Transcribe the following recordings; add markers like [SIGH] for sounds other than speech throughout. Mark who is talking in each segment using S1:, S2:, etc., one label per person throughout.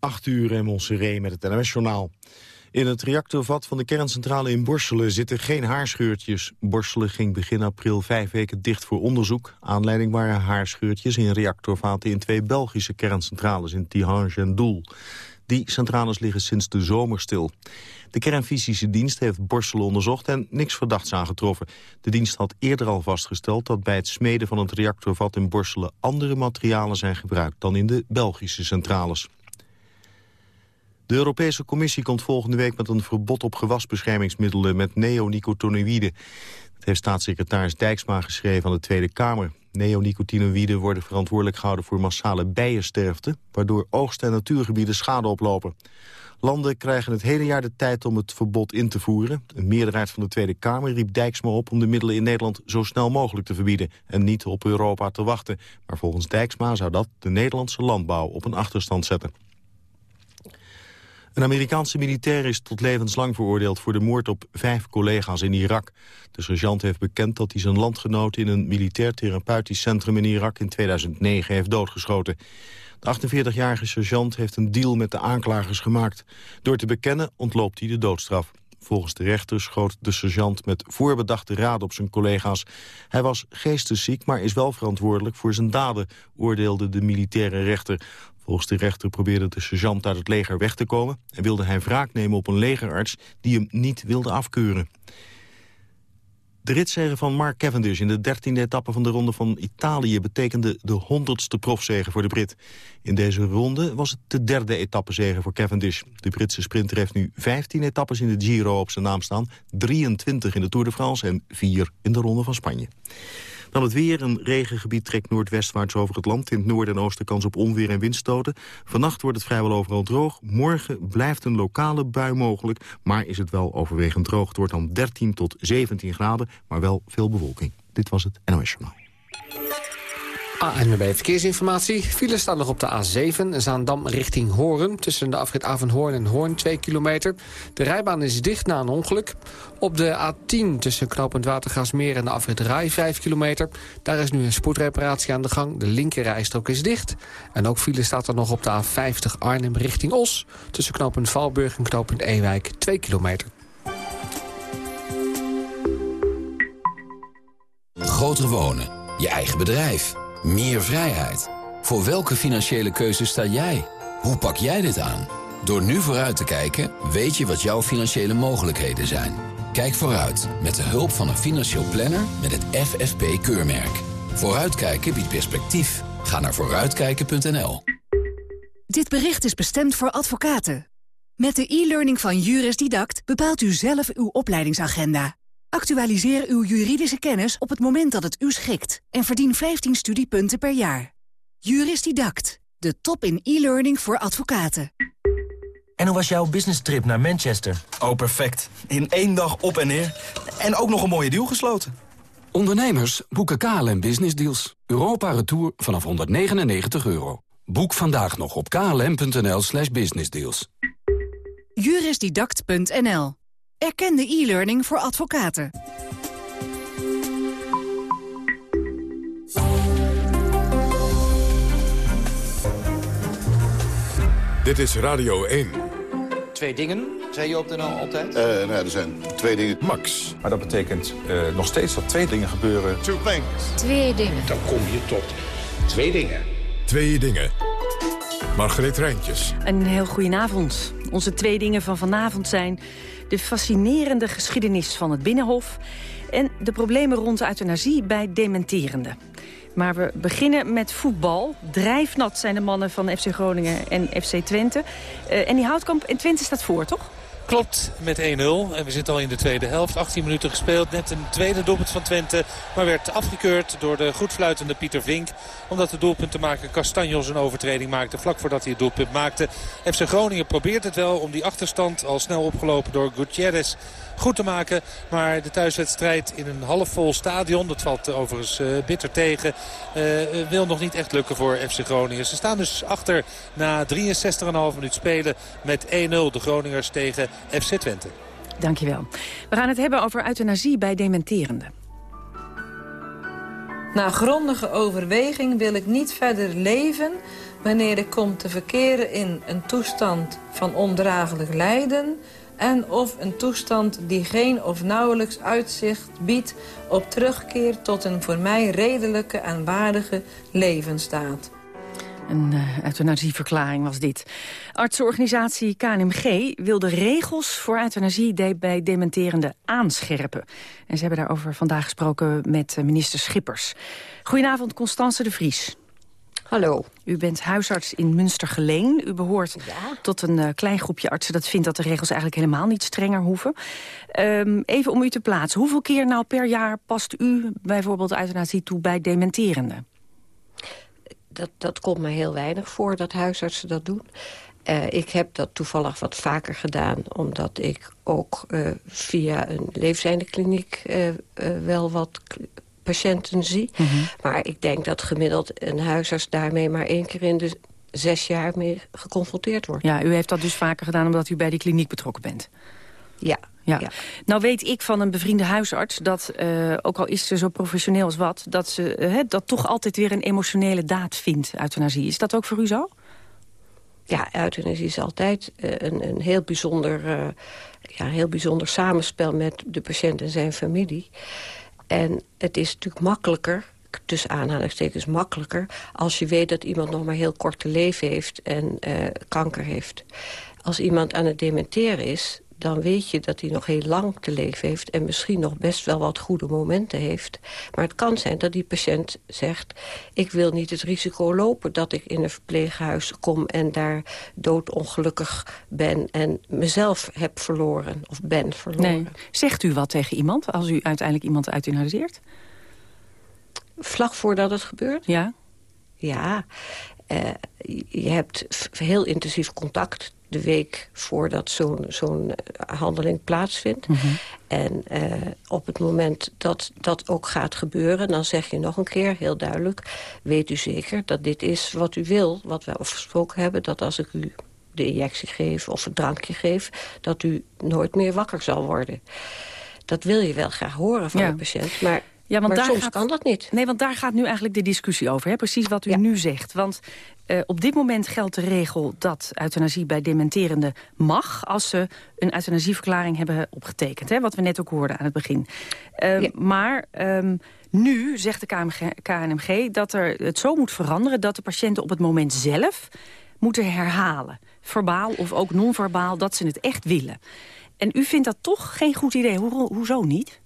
S1: 8 uur in Montserrat met het NMS-journaal. In het reactorvat van de kerncentrale in Borselen zitten geen haarscheurtjes. Borselen ging begin april vijf weken dicht voor onderzoek. Aanleiding waren haarscheurtjes in reactorvaten in twee Belgische kerncentrales in Tihange en Doel. Die centrales liggen sinds de zomer stil. De kernfysische dienst heeft Borselen onderzocht en niks verdachts aangetroffen. De dienst had eerder al vastgesteld dat bij het smeden van het reactorvat in Borselen andere materialen zijn gebruikt dan in de Belgische centrales. De Europese Commissie komt volgende week met een verbod op gewasbeschermingsmiddelen met neonicotinoïden. Dat heeft staatssecretaris Dijksma geschreven aan de Tweede Kamer. Neonicotinoïden worden verantwoordelijk gehouden voor massale bijensterfte... waardoor oogst- en natuurgebieden schade oplopen. Landen krijgen het hele jaar de tijd om het verbod in te voeren. Een meerderheid van de Tweede Kamer riep Dijksma op om de middelen in Nederland zo snel mogelijk te verbieden en niet op Europa te wachten. Maar volgens Dijksma zou dat de Nederlandse landbouw op een achterstand zetten. Een Amerikaanse militair is tot levenslang veroordeeld voor de moord op vijf collega's in Irak. De sergeant heeft bekend dat hij zijn landgenoot in een militair therapeutisch centrum in Irak in 2009 heeft doodgeschoten. De 48-jarige sergeant heeft een deal met de aanklagers gemaakt. Door te bekennen ontloopt hij de doodstraf. Volgens de rechter schoot de sergeant met voorbedachte raad op zijn collega's. Hij was geestesziek, maar is wel verantwoordelijk voor zijn daden, oordeelde de militaire rechter. Volgens de rechter probeerde de sergeant uit het leger weg te komen... en wilde hij wraak nemen op een legerarts die hem niet wilde afkeuren. De ritzege van Mark Cavendish in de dertiende etappe van de Ronde van Italië... betekende de honderdste profzege voor de Brit. In deze ronde was het de derde etappezege voor Cavendish. De Britse sprinter heeft nu 15 etappes in de Giro op zijn naam staan... 23 in de Tour de France en 4 in de Ronde van Spanje. Dan het weer. Een regengebied trekt noordwestwaarts over het land. In het noorden en oosten kans op onweer en windstoten. Vannacht wordt het vrijwel overal droog. Morgen blijft een lokale bui mogelijk. Maar is het wel overwegend droog. Het wordt dan 13 tot 17 graden, maar wel veel bewolking. Dit was het NOS Journaal.
S2: ANWB Verkeersinformatie. Files staan nog op de A7, Zaandam richting Hoorn. Tussen de afrit Avenhoorn en Hoorn, 2 kilometer. De rijbaan is dicht na een ongeluk. Op de A10 tussen knooppunt Watergasmeer en de afrit Rai, 5 kilometer. Daar is nu een spoedreparatie aan de gang. De linkerrijstrook is dicht. En ook file staat er nog op de A50 Arnhem richting Os. Tussen knooppunt Valburg en knooppunt Ewijk, 2 kilometer.
S3: Groter wonen, je eigen bedrijf meer vrijheid. Voor welke financiële keuze sta jij? Hoe pak jij dit aan? Door nu vooruit te kijken, weet je wat jouw financiële mogelijkheden zijn. Kijk vooruit met de hulp van een financieel planner met het FFP-keurmerk. Vooruitkijken biedt perspectief. Ga naar vooruitkijken.nl.
S4: Dit bericht is bestemd voor advocaten. Met de e-learning van Juris Didact bepaalt u zelf uw opleidingsagenda. Actualiseer uw juridische kennis op het moment dat het u schikt en verdien 15 studiepunten per jaar. Juris Didact, de top in e-learning voor advocaten.
S5: En hoe was jouw business trip naar Manchester?
S6: Oh, perfect. In één dag op en neer. En ook nog een mooie deal gesloten.
S7: Ondernemers boeken KLM Business Deals. Europa Retour vanaf 199 euro. Boek vandaag nog op klm.nl slash businessdeals.
S4: Jurisdidact.nl Erkende e-learning voor advocaten.
S8: Dit is Radio 1.
S9: Twee dingen, zei je op de NL altijd?
S10: Uh, nou, er zijn twee dingen.
S8: Max.
S11: Maar dat betekent uh, nog steeds dat twee dingen gebeuren.
S10: Two things.
S12: Twee dingen.
S13: Dan kom je tot twee dingen.
S8: Twee dingen. Margreet Rijntjes.
S14: Een heel goedenavond. Onze twee dingen van vanavond zijn de fascinerende geschiedenis van het Binnenhof... en de problemen rond euthanasie bij dementerenden. Maar we beginnen met voetbal. Drijfnat zijn de mannen van FC Groningen en FC Twente. Uh, en die houtkamp in Twente staat voor, toch?
S15: Klopt, met 1-0. En we zitten al in de tweede helft. 18 minuten gespeeld. Net een tweede doelpunt van Twente. Maar werd afgekeurd door de goed fluitende Pieter Vink. Omdat de doelpunt te maken Castanjos een overtreding maakte. Vlak voordat hij het doelpunt maakte. FC Groningen probeert het wel om die achterstand al snel opgelopen door Gutierrez goed te maken. Maar de thuiswedstrijd in een halfvol stadion, dat valt overigens uh, bitter tegen, uh, wil nog niet echt lukken voor FC Groningen. Ze staan dus achter na 63,5 minuut spelen met 1-0 de Groningers tegen FC Twente.
S14: Dankjewel. We gaan het hebben over euthanasie bij dementerenden.
S16: Na grondige overweging wil ik niet verder leven
S10: wanneer ik kom te verkeren in een toestand van ondraaglijk lijden en of een toestand die geen of nauwelijks uitzicht biedt op terugkeer tot een voor mij redelijke en waardige levensstaat.
S14: Een uh, euthanasieverklaring was dit. Artsenorganisatie KNMG wil de regels voor euthanasie bij dementerende aanscherpen. En ze hebben daarover vandaag gesproken met eh, minister Schippers. Goedenavond, Constance de Vries.
S12: Hallo.
S14: U bent huisarts in Münstergeleen. U behoort tot een uh, klein groepje artsen dat vindt dat de regels eigenlijk helemaal niet strenger hoeven. Um, even om u te plaatsen. Hoeveel keer nou per jaar past u bijvoorbeeld euthanasie toe bij dementerenden?
S12: Dat, dat komt me heel weinig voor dat huisartsen dat doen. Uh, ik heb dat toevallig wat vaker gedaan... omdat ik ook uh, via een leefzijndekliniek uh, wel wat patiënten zie. Mm -hmm. Maar ik denk dat gemiddeld een huisarts daarmee maar één keer in de zes jaar mee geconfronteerd wordt.
S14: Ja, u heeft dat dus vaker gedaan omdat u bij die kliniek betrokken bent.
S12: Ja.
S14: Ja. ja. Nou weet ik van een bevriende huisarts dat, uh, ook al is ze zo professioneel als wat... dat ze uh, dat toch altijd weer een emotionele daad vindt, euthanasie. Is dat ook voor u zo?
S12: Ja, euthanasie is altijd uh, een, een heel bijzonder, ja, heel bijzonder samenspel met de patiënt en zijn familie. En het is natuurlijk makkelijker, tussen aanhalingstekens makkelijker... als je weet dat iemand nog maar heel kort te leven heeft en uh, kanker heeft. Als iemand aan het dementeren is, dan weet je dat hij nog heel lang te leven heeft... en misschien nog best wel wat goede momenten heeft. Maar het kan zijn dat die patiënt zegt... ik wil niet het risico lopen dat ik in een verpleeghuis kom... en daar doodongelukkig ben en mezelf heb verloren of ben verloren. Nee.
S14: Zegt u wat tegen iemand als u uiteindelijk iemand euthaniseert?
S12: Vlak voordat het gebeurt?
S14: Ja.
S12: Ja, uh, je hebt heel intensief contact de week voordat zo'n zo'n handeling plaatsvindt. Mm -hmm. En uh, op het moment dat dat ook gaat gebeuren... dan zeg je nog een keer heel duidelijk... weet u zeker dat dit is wat u wil, wat we afgesproken hebben... dat als ik u de injectie geef of het drankje geef... dat u nooit meer wakker zal worden. Dat wil je wel graag horen van ja. de patiënt, maar...
S14: Ja, want
S12: maar
S14: daar
S12: soms
S14: gaat,
S12: kan dat niet.
S14: Nee, want daar gaat nu eigenlijk de discussie over. Hè? Precies wat u ja. nu zegt. Want uh, op dit moment geldt de regel dat euthanasie bij dementerende mag... als ze een euthanasieverklaring hebben opgetekend. Hè? Wat we net ook hoorden aan het begin. Uh, ja. Maar um, nu zegt de KMG, KNMG dat er het zo moet veranderen... dat de patiënten op het moment zelf moeten herhalen. Verbaal of ook non-verbaal, dat ze het echt willen. En u vindt dat toch geen goed idee. Ho hoezo niet?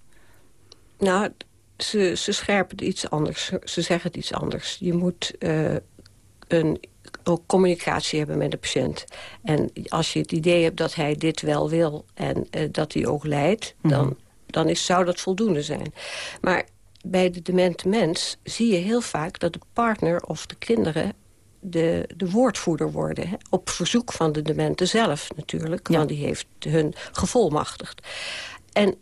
S12: Nou, ze, ze scherpen iets anders. Ze zeggen het iets anders. Je moet uh, een, ook communicatie hebben met de patiënt. En als je het idee hebt dat hij dit wel wil en uh, dat hij ook lijdt... Mm -hmm. dan, dan is, zou dat voldoende zijn. Maar bij de demente mens zie je heel vaak dat de partner of de kinderen... De, de woordvoerder worden. Hè? Op verzoek van de demente zelf natuurlijk. Ja. Want die heeft hun gevolmachtigd. En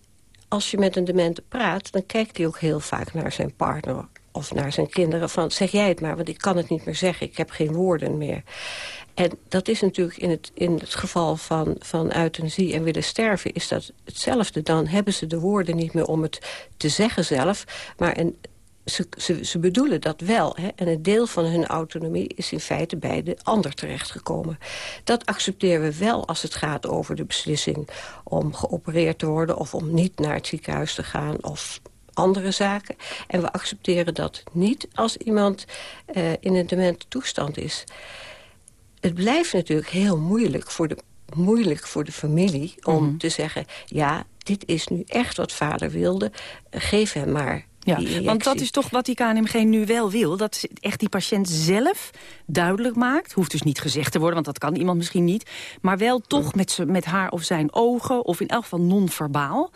S12: als je met een demente praat, dan kijkt hij ook heel vaak naar zijn partner of naar zijn kinderen van zeg jij het maar, want ik kan het niet meer zeggen. Ik heb geen woorden meer. En dat is natuurlijk in het, in het geval van, van euthanasie en willen sterven... is dat hetzelfde. Dan hebben ze de woorden niet meer om het te zeggen zelf. Maar een, ze, ze, ze bedoelen dat wel. Hè? En een deel van hun autonomie is in feite bij de ander terechtgekomen. Dat accepteren we wel als het gaat over de beslissing... om geopereerd te worden of om niet naar het ziekenhuis te gaan... of andere zaken. En we accepteren dat niet als iemand uh, in een demente toestand is. Het blijft natuurlijk heel moeilijk voor de, moeilijk voor de familie om mm -hmm. te zeggen... ja, dit is nu echt wat vader wilde, geef hem maar
S14: ja, want dat is toch wat die KNMG nu wel wil. Dat echt die patiënt zelf duidelijk maakt. Hoeft dus niet gezegd te worden, want dat kan iemand misschien niet. Maar wel toch met, met haar of zijn ogen, of in elk geval non-verbaal.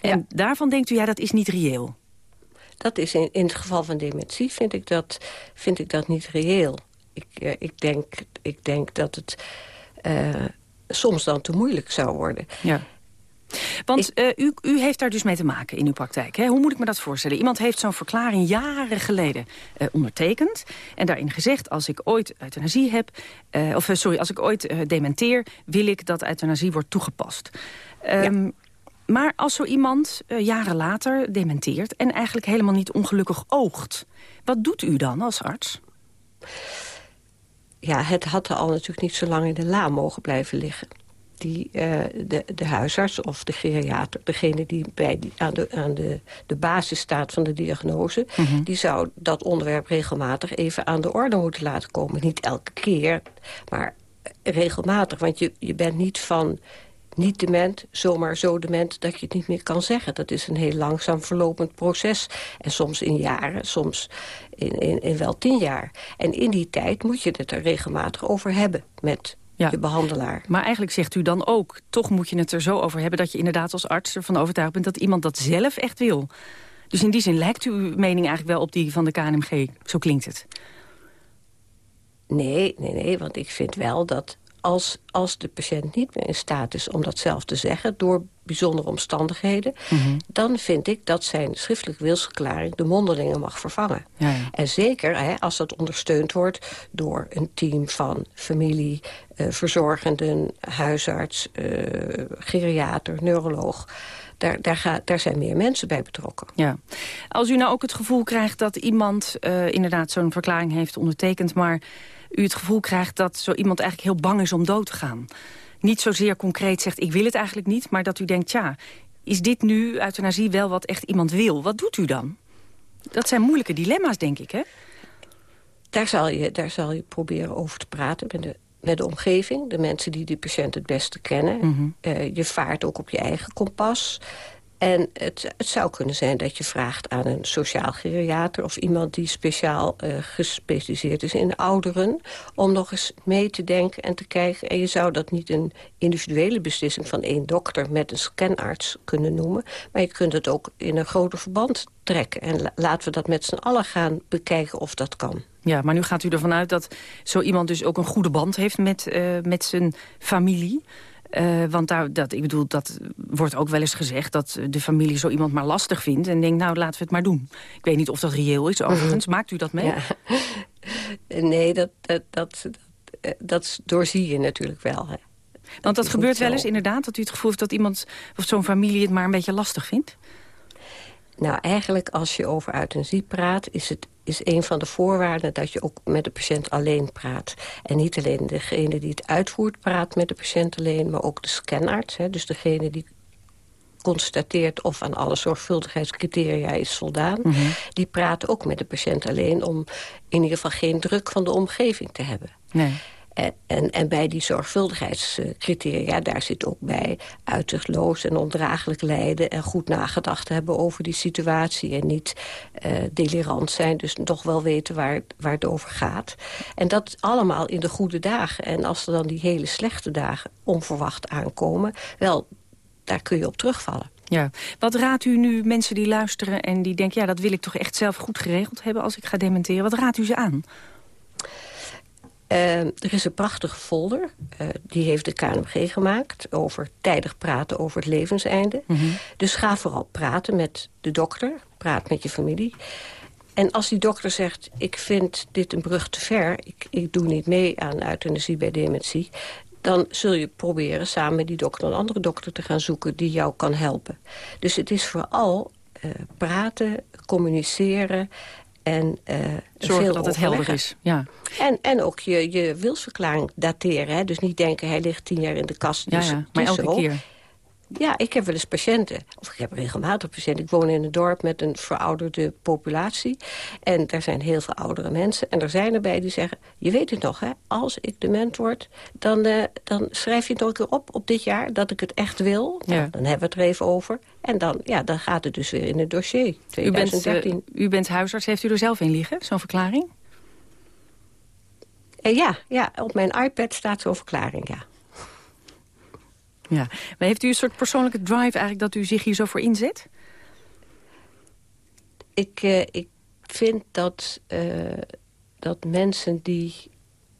S14: En ja. daarvan denkt u, ja, dat is niet reëel.
S12: Dat is in, in het geval van dementie vind ik dat, vind ik dat niet reëel. Ik, uh, ik, denk, ik denk dat het uh, soms dan te moeilijk zou worden.
S14: Ja. Want uh, u, u heeft daar dus mee te maken in uw praktijk. Hè? Hoe moet ik me dat voorstellen? Iemand heeft zo'n verklaring jaren geleden uh, ondertekend. En daarin gezegd, als ik ooit euthanasie heb... Uh, of sorry, als ik ooit dementeer... wil ik dat euthanasie wordt toegepast. Um, ja. Maar als zo iemand jaren later dementeert... en eigenlijk helemaal niet ongelukkig oogt... wat doet u dan als arts?
S12: ja, het had er al natuurlijk niet zo lang in de la mogen blijven liggen. Die, uh, de, de huisarts of de geriater, degene die, bij die aan, de, aan de, de basis staat van de diagnose...
S14: Mhm.
S12: die zou dat onderwerp regelmatig even aan de orde moeten laten komen. Niet elke keer, maar regelmatig. Want je, je bent niet van niet dement, zomaar zo dement dat je het niet meer kan zeggen. Dat is een heel langzaam verlopend proces. En soms in jaren, soms in, in, in wel tien jaar. En in die tijd moet je het er regelmatig over hebben met je behandelaar.
S14: Maar eigenlijk zegt u dan ook, toch moet je het er zo over hebben... dat je inderdaad als arts ervan overtuigd bent dat iemand dat zelf echt wil. Dus in die zin lijkt uw mening eigenlijk wel op die van de KNMG. Zo klinkt het.
S12: Nee, nee, nee, want ik vind wel dat als, als de patiënt niet meer in staat is om dat zelf te zeggen... door bijzondere omstandigheden...
S14: Mhm.
S12: dan vind ik dat zijn schriftelijke wilsverklaring... de mondelingen mag vervangen.
S14: Ja, ja.
S12: En zeker hè, als dat ondersteund wordt door een team van familie... eh, verzorgenden, huisarts, eh, geriater, neuroloog... Daar, daar, gaat, daar zijn meer mensen bij betrokken.
S14: Ja. Als u nou ook het gevoel krijgt dat iemand eh, inderdaad zo'n verklaring heeft ondertekend... maar u het gevoel krijgt dat zo iemand eigenlijk heel bang is om dood te gaan. Niet zozeer concreet zegt, ik wil het eigenlijk niet... maar dat u denkt, ja, is dit nu euthanasie wel wat echt iemand wil? Wat doet u dan? Dat zijn moeilijke dilemma's, denk ik, hè?
S12: Daar zal je, daar zal je proberen over te praten met de, met de omgeving. De mensen die die patiënt het beste kennen.
S14: Mhm.
S12: Eh, je vaart ook op je eigen kompas. En het, het zou kunnen zijn dat je vraagt aan een sociaal geriater... of iemand die speciaal eh, gespecialiseerd is in ouderen... om nog eens mee te denken en te kijken. En je zou dat niet een individuele beslissing van één dokter... met een scanarts kunnen noemen. Maar je kunt het ook in een groter verband trekken. En la- laten we dat met z'n allen gaan bekijken of dat kan.
S14: Ja, maar nu gaat u ervan uit dat zo iemand dus ook een goede band heeft met, eh, met zijn familie. Eh, want daar, dat, ik bedoel, dat wordt ook wel eens gezegd... dat de familie zo iemand maar lastig vindt en denkt, nou, laten we het maar doen. Ik weet niet of dat reëel is, overigens. Maakt u dat mee?
S12: Ja. [LAUGHS] Nee, dat, dat, dat, dat, dat doorzie je natuurlijk wel. Hè.
S14: Want dat
S12: is
S14: gebeurt wel eens inderdaad, dat u het gevoel heeft dat iemand of zo'n familie het maar een beetje lastig vindt?
S12: Nou, eigenlijk als je over euthanasie praat... is het is een van de voorwaarden dat je ook met de patiënt alleen praat. En niet alleen degene die het uitvoert praat met de patiënt alleen... maar ook de scanarts, hè, dus degene die constateert of aan alle zorgvuldigheidscriteria is voldaan... die praten ook met de patiënt alleen om in ieder geval geen druk van de omgeving te hebben.
S14: Nee.
S12: En, en, bij die zorgvuldigheidscriteria, daar zit ook bij uitzichtloos en ondraaglijk lijden... en goed nagedacht hebben over die situatie en niet eh, delirant zijn. Dus toch wel weten waar, waar het over gaat. En dat allemaal in de goede dagen. En als er dan die hele slechte dagen onverwacht aankomen... wel, daar kun je op terugvallen.
S14: Ja. Wat raadt u nu mensen die luisteren en die denken... ja, dat wil ik toch echt zelf goed geregeld hebben als ik ga dementeren. Wat raadt u ze aan?
S12: Uh, er is een prachtige folder, uh, die heeft de KNMG gemaakt... over tijdig praten over het levenseinde. Dus ga vooral praten met de dokter, praat met je familie. En als die dokter zegt, ik vind dit een brug te ver... ik, ik doe niet mee aan euthanasie bij dementie... dan zul je proberen samen met die dokter een andere dokter te gaan zoeken... die jou kan helpen. Dus het is vooral uh, praten, communiceren en uh,
S14: Zorgen
S12: veel
S14: dat het helder is. Ja.
S12: En, en ook je, je wilsverklaring dateren. Hè? Dus niet denken, hij ligt tien jaar in de kast.
S14: Ja,
S12: Dus
S14: ja.
S12: het
S14: Maar elke keer.
S12: Ja, ik heb wel eens patiënten. Of ik heb regelmatig patiënten. Ik woon in een dorp met een verouderde populatie. En er zijn heel veel oudere mensen. En er zijn erbij die zeggen... je weet het nog, hè? als ik dement word... dan, uh, dan schrijf je het nog een keer op op dit jaar... dat ik het echt wil.
S14: Ja.
S12: Nou, dan hebben we het er even over. En dan, ja, dan gaat het dus weer in het dossier. 2013.
S14: U bent, uh, u bent huisarts. Heeft u er zelf in liggen, zo'n verklaring?
S12: Uh, ja, ja, op mijn iPad staat zo'n verklaring, ja.
S14: Ja, maar heeft u een soort persoonlijke drive eigenlijk dat u zich hier zo voor inzet?
S12: Ik, uh, ik vind dat, uh, dat mensen die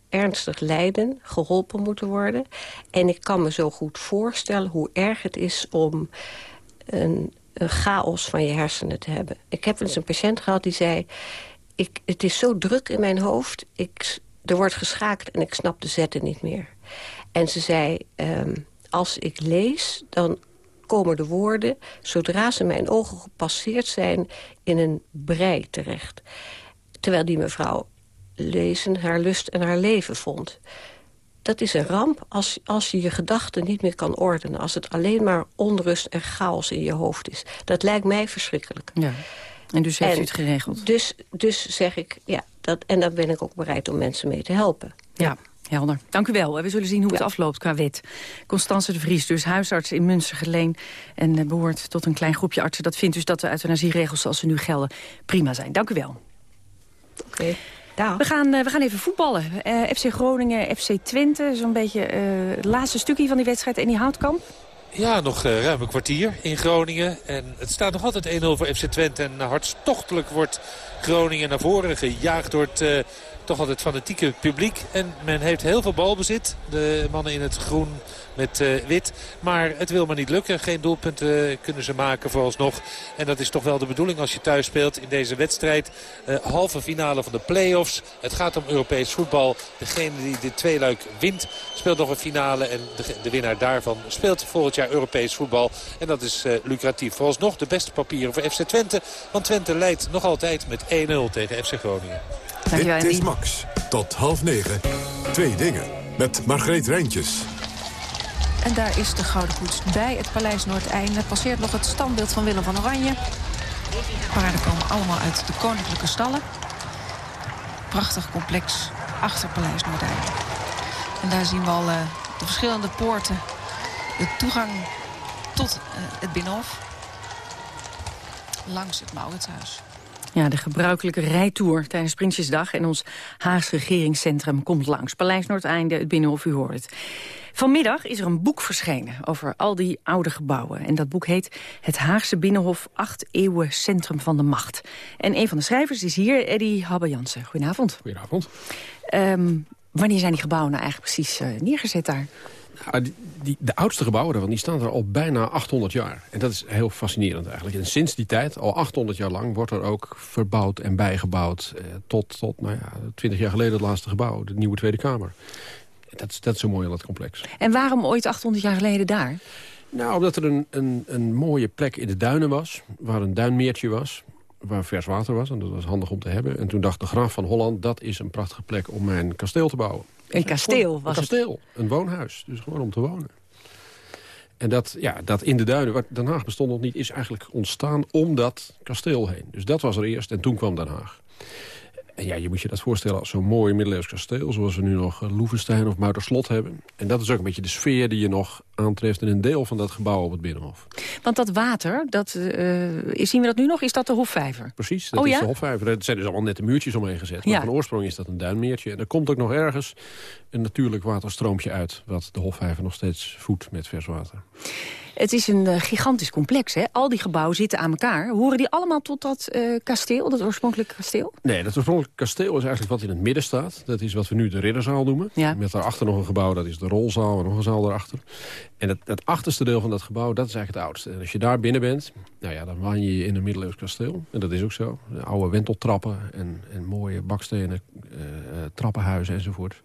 S12: ernstig lijden geholpen moeten worden. En ik kan me zo goed voorstellen hoe erg het is om een, een chaos van je hersenen te hebben. Ik heb eens een patiënt gehad die zei... Ik, het is zo druk in mijn hoofd, ik, er wordt geschaakt en ik snap de zetten niet meer. En ze zei... Um, als ik lees, dan komen de woorden, zodra ze mijn ogen gepasseerd zijn, in een brei terecht. Terwijl die mevrouw lezen haar lust en haar leven vond. Dat is een ramp als, als je je gedachten niet meer kan ordenen. Als het alleen maar onrust en chaos in je hoofd is. Dat lijkt mij verschrikkelijk.
S14: Ja. En dus heeft u het geregeld?
S12: Dus, dus zeg ik, ja, dat, en daar ben ik ook bereid om mensen mee te helpen.
S14: Ja. Helder. Dank u wel. We zullen zien hoe het afloopt qua wet. Constance de Vries, dus huisarts in Münstergeleen... en eh, behoort tot een klein groepje artsen. Dat vindt dus dat de euthanasieregels zoals ze nu gelden prima zijn. Dank u wel.
S12: Oké.
S14: We, gaan, eh, we gaan even voetballen. Uh, FC Groningen, FC Twente. Zo'n beetje het laatste stukje van die wedstrijd. En die houtkamp.
S15: Ja, nog uh, ruim een kwartier in Groningen. En het staat nog altijd 1-0 voor FC Twente. En hartstochtelijk wordt Groningen naar voren gejaagd door het uh, toch altijd fanatieke publiek. En men heeft heel veel balbezit. De mannen in het groen met uh, wit. Maar het wil maar niet lukken. Geen doelpunten kunnen ze maken vooralsnog. En dat is toch wel de bedoeling als je thuis speelt in deze wedstrijd. Uh, halve finale van de play-offs. Het gaat om Europees voetbal. Degene die dit tweeluik wint speelt nog een finale. En de, de winnaar daarvan speelt volgend jaar Europees voetbal. En dat is uh, lucratief. Vooralsnog de beste papieren voor FC Twente. Want Twente leidt nog altijd met 1-0 tegen FC Groningen.
S8: Dankjewel, Dit is Max. Tot half negen. Twee dingen. Met Margreet Rijntjes.
S16: En daar is de Gouden Koets bij het Paleis Noordeinde. Passeert nog het standbeeld van Willem van Oranje. Paarden komen allemaal uit de koninklijke stallen. Prachtig complex achter Paleis Noordeinde. En daar zien we al uh, de verschillende poorten. De toegang tot uh, het Binnenhof. Langs het Mauritshuis.
S14: Ja, de gebruikelijke rijtour tijdens Prinsjesdag... en ons Haags regeringscentrum komt langs. Paleis Noordeinde, het Binnenhof, u hoort het. Vanmiddag is er een boek verschenen over al die oude gebouwen. En dat boek heet Het Haagse Binnenhof, acht eeuwen centrum van de macht. En een van de schrijvers is hier, Eddy Habbe-Jansen. Goedenavond.
S17: Goedenavond.
S14: Um, wanneer zijn die gebouwen nou eigenlijk precies uh, neergezet daar?
S17: Nou, die, die, de oudste gebouwen daarvan die staan er al bijna 800 jaar. En dat is heel fascinerend eigenlijk. En sinds die tijd, al 800 jaar lang, wordt er ook verbouwd en bijgebouwd. Eh, tot, tot nou ja, 20 jaar geleden het laatste gebouw, de nieuwe Tweede Kamer. Dat is, dat is zo mooi aan dat complex.
S14: En waarom ooit 800 jaar geleden daar?
S17: Nou, omdat er een, een, een mooie plek in de duinen was. Waar een duinmeertje was. Waar vers water was. En dat was handig om te hebben. En toen dacht de graaf van Holland... dat is een prachtige plek om mijn kasteel te bouwen.
S14: Een kasteel was
S17: Een kasteel, een woonhuis. Dus gewoon om te wonen. En dat, ja, dat in de duinen, wat Den Haag bestond nog niet... is eigenlijk ontstaan om dat kasteel heen. Dus dat was er eerst en toen kwam Den Haag. En ja, je moet je dat voorstellen als zo'n mooi middeleeuws kasteel... zoals we nu nog uh, Loevestein of Muiderslot hebben. En dat is ook een beetje de sfeer die je nog aantreft... in een deel van dat gebouw op het Binnenhof.
S14: Want dat water, dat, uh, zien we dat nu nog? Is dat de Hofvijver?
S17: Precies, dat
S14: oh,
S17: is
S14: ja?
S17: de Hofvijver. Het zijn dus allemaal nette muurtjes omheen gezet. Maar ja. van oorsprong is dat een duinmeertje. En er komt ook nog ergens een natuurlijk waterstroompje uit... wat de Hofvijver nog steeds voedt met vers water.
S14: Het is een uh, gigantisch complex, hè? Al die gebouwen zitten aan elkaar. Horen die allemaal tot dat uh, kasteel, dat oorspronkelijke kasteel?
S17: Nee, dat oorspronkelijke kasteel is eigenlijk wat in het midden staat. Dat is wat we nu de ridderzaal noemen.
S14: Ja.
S17: Met daarachter nog een gebouw, dat is de rolzaal en nog een zaal daarachter. En het, het achterste deel van dat gebouw, dat is eigenlijk het oudste. En als je daar binnen bent, nou ja, dan waan je in een middeleeuws kasteel. En dat is ook zo. De oude wenteltrappen en, en mooie bakstenen uh, trappenhuizen enzovoort.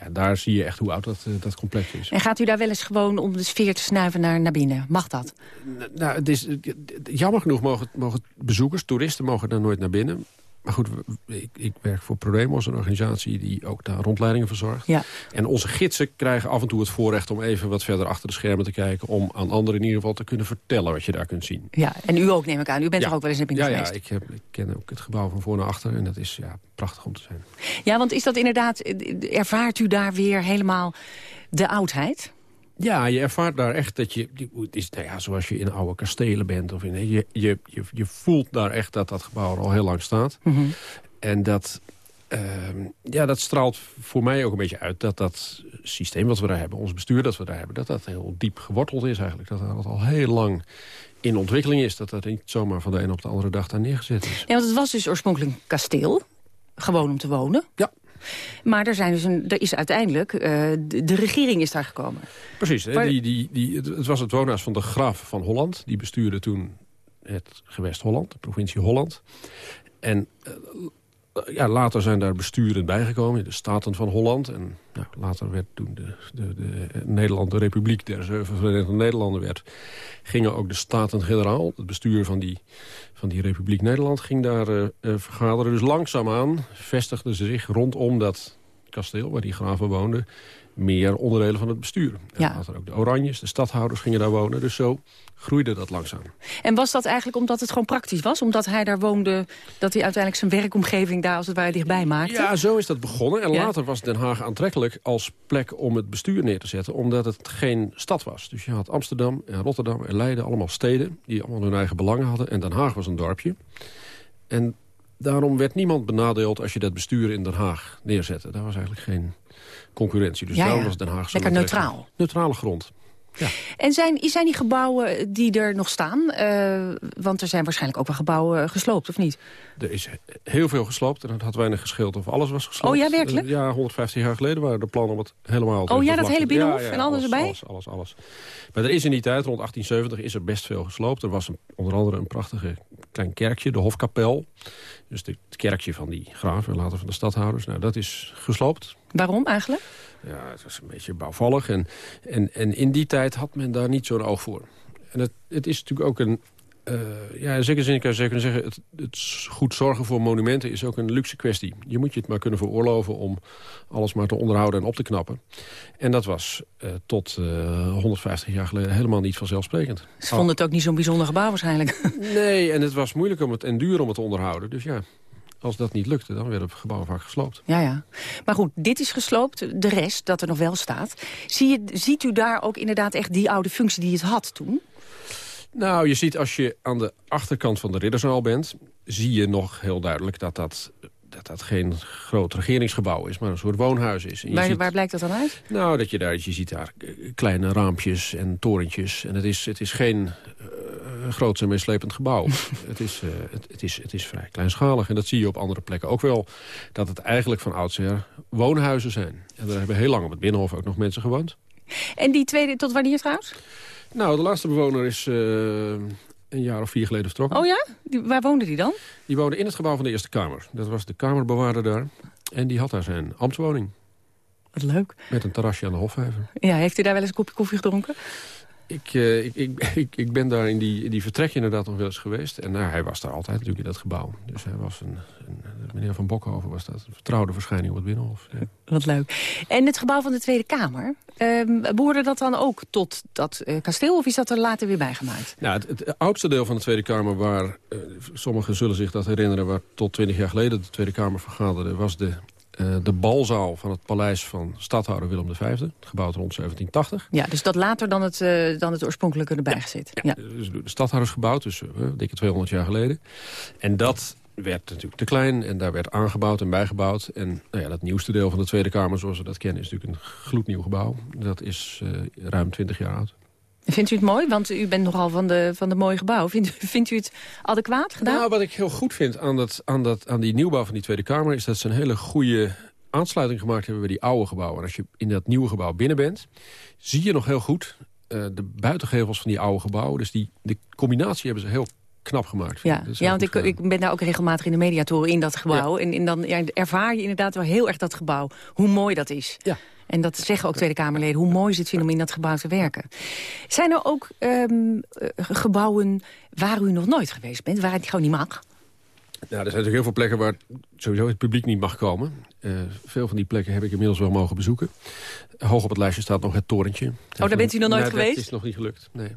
S17: Ja, daar zie je echt hoe oud dat, dat complex is.
S14: En gaat u daar wel eens gewoon om de sfeer te snuiven naar, naar binnen? Mag dat?
S17: Nou, het is, jammer genoeg mogen, mogen bezoekers, toeristen mogen daar nooit naar binnen. Maar goed, ik, ik werk voor ProDemos, een organisatie die ook daar rondleidingen verzorgt.
S14: Ja.
S17: En onze gidsen krijgen af en toe het voorrecht om even wat verder achter de schermen te kijken. Om aan anderen in ieder geval te kunnen vertellen wat je daar kunt zien.
S14: Ja, en u ook neem ik aan. U bent
S17: ja.
S14: er ook wel eens binnen
S17: ja,
S14: geweest?
S17: Ja, ik, heb, ik ken ook het gebouw van voor naar achter. En dat is ja, prachtig om te zijn.
S14: Ja, want is dat inderdaad, ervaart u daar weer helemaal de oudheid?
S17: Ja, je ervaart daar echt dat je... Het is nou ja, zoals je in oude kastelen bent. Of in, je, je, je, je voelt daar echt dat dat gebouw er al heel lang staat.
S14: Mm -hmm.
S17: En dat, uh, ja, dat straalt voor mij ook een beetje uit... dat dat systeem wat we daar hebben, ons bestuur dat we daar hebben... dat dat heel diep geworteld is eigenlijk. Dat dat al heel lang in ontwikkeling is. Dat dat niet zomaar van de een op de andere dag daar neergezet is.
S14: Ja, want het was dus oorspronkelijk een kasteel. Gewoon om te wonen.
S17: Ja.
S14: Maar er, zijn dus een, er is uiteindelijk, uh, de, de, regering is daar gekomen.
S17: Precies, die, die, die, het was het woonhuis van de graaf van Holland. Die bestuurde toen het gewest Holland, de provincie Holland. En uh, ja, later zijn daar besturen bijgekomen de Staten van Holland. En later werd toen de, de, de Republiek der Verenigde Nederlanden werd... gingen ook de Staten-Generaal, het bestuur van die, van die Republiek Nederland... ging daar uh, vergaderen. Dus langzaamaan vestigden ze zich rondom dat kasteel waar die graven woonden meer onderdelen van het bestuur. En ja. later ook de Oranjes, de stadhouders gingen daar wonen. Dus zo groeide dat langzaam.
S14: En was dat eigenlijk omdat het gewoon praktisch was? Omdat hij daar woonde, dat hij uiteindelijk zijn werkomgeving daar als het ware dichtbij maakte?
S17: Ja, zo is dat begonnen. En later was Den Haag aantrekkelijk als plek om het bestuur neer te zetten. Omdat het geen stad was. Dus je had Amsterdam en Rotterdam en Leiden, allemaal steden. Die allemaal hun eigen belangen hadden. En Den Haag was een dorpje. En daarom werd niemand benadeeld als je dat bestuur in Den Haag neerzette. Daar was eigenlijk geen concurrentie. Dus daarom was Den Haag
S14: Lekker neutraal.
S17: Neutrale grond. Ja.
S14: En zijn, zijn die gebouwen die er nog staan? Uh, want er zijn waarschijnlijk ook wel gebouwen gesloopt, of niet?
S17: Er is heel veel gesloopt en het had weinig gescheeld of alles was gesloopt.
S14: Oh ja, werkelijk? Uh,
S17: ja, 150 jaar geleden waren de plannen om het helemaal te
S14: Oh ja, dat hele binnenhof
S17: ja,
S14: en alles, erbij?
S17: Alles, alles, alles. Maar er is in die tijd, rond 1870, is er best veel gesloopt. Er was een, onder andere een prachtige klein kerkje, de Hofkapel. Dus het kerkje van die graven, later van de stadhouders. Nou, dat is gesloopt.
S14: Waarom eigenlijk?
S17: Ja, het was een beetje bouwvallig. En, en, en in die tijd had men daar niet zo'n oog voor. En het, het is natuurlijk ook een... Uh, ja, in zekere zin kan je kunnen zeggen... Het, het goed zorgen voor monumenten is ook een luxe kwestie. Je moet je het maar kunnen veroorloven om alles maar te onderhouden en op te knappen. En dat was uh, tot uh, 150 jaar geleden helemaal niet vanzelfsprekend.
S14: Ze vonden het ook niet zo'n bijzonder gebouw waarschijnlijk.
S17: Nee, en het was moeilijk om het, en duur om het te onderhouden. Dus ja, als dat niet lukte, dan werden gebouwen vaak gesloopt.
S14: Ja, ja. Maar goed, dit is gesloopt. De rest, dat er nog wel staat. Zie je, ziet u daar ook inderdaad echt die oude functie die het had toen?
S17: Nou, je ziet als je aan de achterkant van de ridderzaal bent... zie je nog heel duidelijk dat dat dat dat geen groot regeringsgebouw is, maar een soort woonhuis is.
S14: Waar, ziet, waar, blijkt dat dan uit?
S17: Nou, dat je daar, je ziet daar kleine raampjes en torentjes. En het is, het is geen uh, groot en meeslepend gebouw. [LAUGHS] het, is, uh, het, het, is, het is vrij kleinschalig. En dat zie je op andere plekken ook wel. Dat het eigenlijk van oudsher woonhuizen zijn. En daar hebben heel lang op het Binnenhof ook nog mensen gewoond.
S14: En die tweede, tot wanneer trouwens?
S17: Nou, de laatste bewoner is uh, een jaar of vier geleden vertrokken.
S14: Oh ja? Die, waar woonde die dan?
S17: Die woonde in het gebouw van de Eerste Kamer. Dat was de kamerbewaarder daar. En die had daar zijn ambtswoning.
S14: Wat leuk.
S17: Met een terrasje aan de Hofvijver.
S14: Ja, heeft u daar wel eens een kopje koffie gedronken?
S17: Ik, uh, ik, ik, [LAUGHS] ik, ik, ben daar in die, in die vertrekje inderdaad nog wel eens geweest. En nou, hij was daar altijd natuurlijk in dat gebouw. Dus hij was een, een meneer Van Bokhoven was dat. Een vertrouwde verschijning op het Binnenhof. Ja.
S14: Wat leuk. En het gebouw van de Tweede Kamer, uh, behoorde dat dan ook tot dat uh, kasteel? Of is dat er later weer bijgemaakt?
S17: Nou, het, het, oudste deel van de Tweede Kamer, waar sommigen zullen zich dat herinneren... waar tot twintig jaar geleden de Tweede Kamer vergaderde... was de de balzaal van het paleis van stadhouder Willem V. Gebouwd rond 1780.
S14: Ja, dus dat later dan het, uh, dan het oorspronkelijke erbij
S17: ja,
S14: gezet.
S17: Ja, ja. Dus de stadhouders gebouwd, dus uh, dikke 200 jaar geleden. En dat werd natuurlijk te klein en daar werd aangebouwd en bijgebouwd. En nou ja, dat nieuwste deel van de Tweede Kamer, zoals we dat kennen... is natuurlijk een gloednieuw gebouw. Dat is ruim 20 jaar oud.
S14: Vindt u het mooi? Want u bent nogal van de, van de mooie gebouw. Vindt, vindt u het adequaat gedaan?
S17: Nou, wat ik heel goed vind aan, dat, aan, dat, aan die nieuwbouw van die Tweede Kamer... is dat ze een hele goede aansluiting gemaakt hebben bij die oude gebouwen. En als je in dat nieuwe gebouw binnen bent... zie je nog heel goed uh, de buitengevels van die oude gebouwen. Dus die, de combinatie hebben ze heel knap gemaakt.
S14: Ja, ja want ik, ik, ben daar ook regelmatig in de mediatoren in dat gebouw. Ja. En, en, dan ja, ervaar je inderdaad wel heel erg dat gebouw. Hoe mooi dat is.
S17: Ja.
S14: En dat zeggen ook Tweede Kamerleden, hoe mooi ze het vinden om in dat gebouw te werken. Zijn er ook um, gebouwen waar u nog nooit geweest bent, waar het gewoon niet mag?
S17: Nou, er zijn natuurlijk heel veel plekken waar sowieso het publiek niet mag komen. Uh, veel van die plekken heb ik inmiddels wel mogen bezoeken. Hoog op het lijstje staat nog het torentje.
S14: Oh, daar bent u nog nooit geweest?
S17: Dat is nog niet gelukt, nee.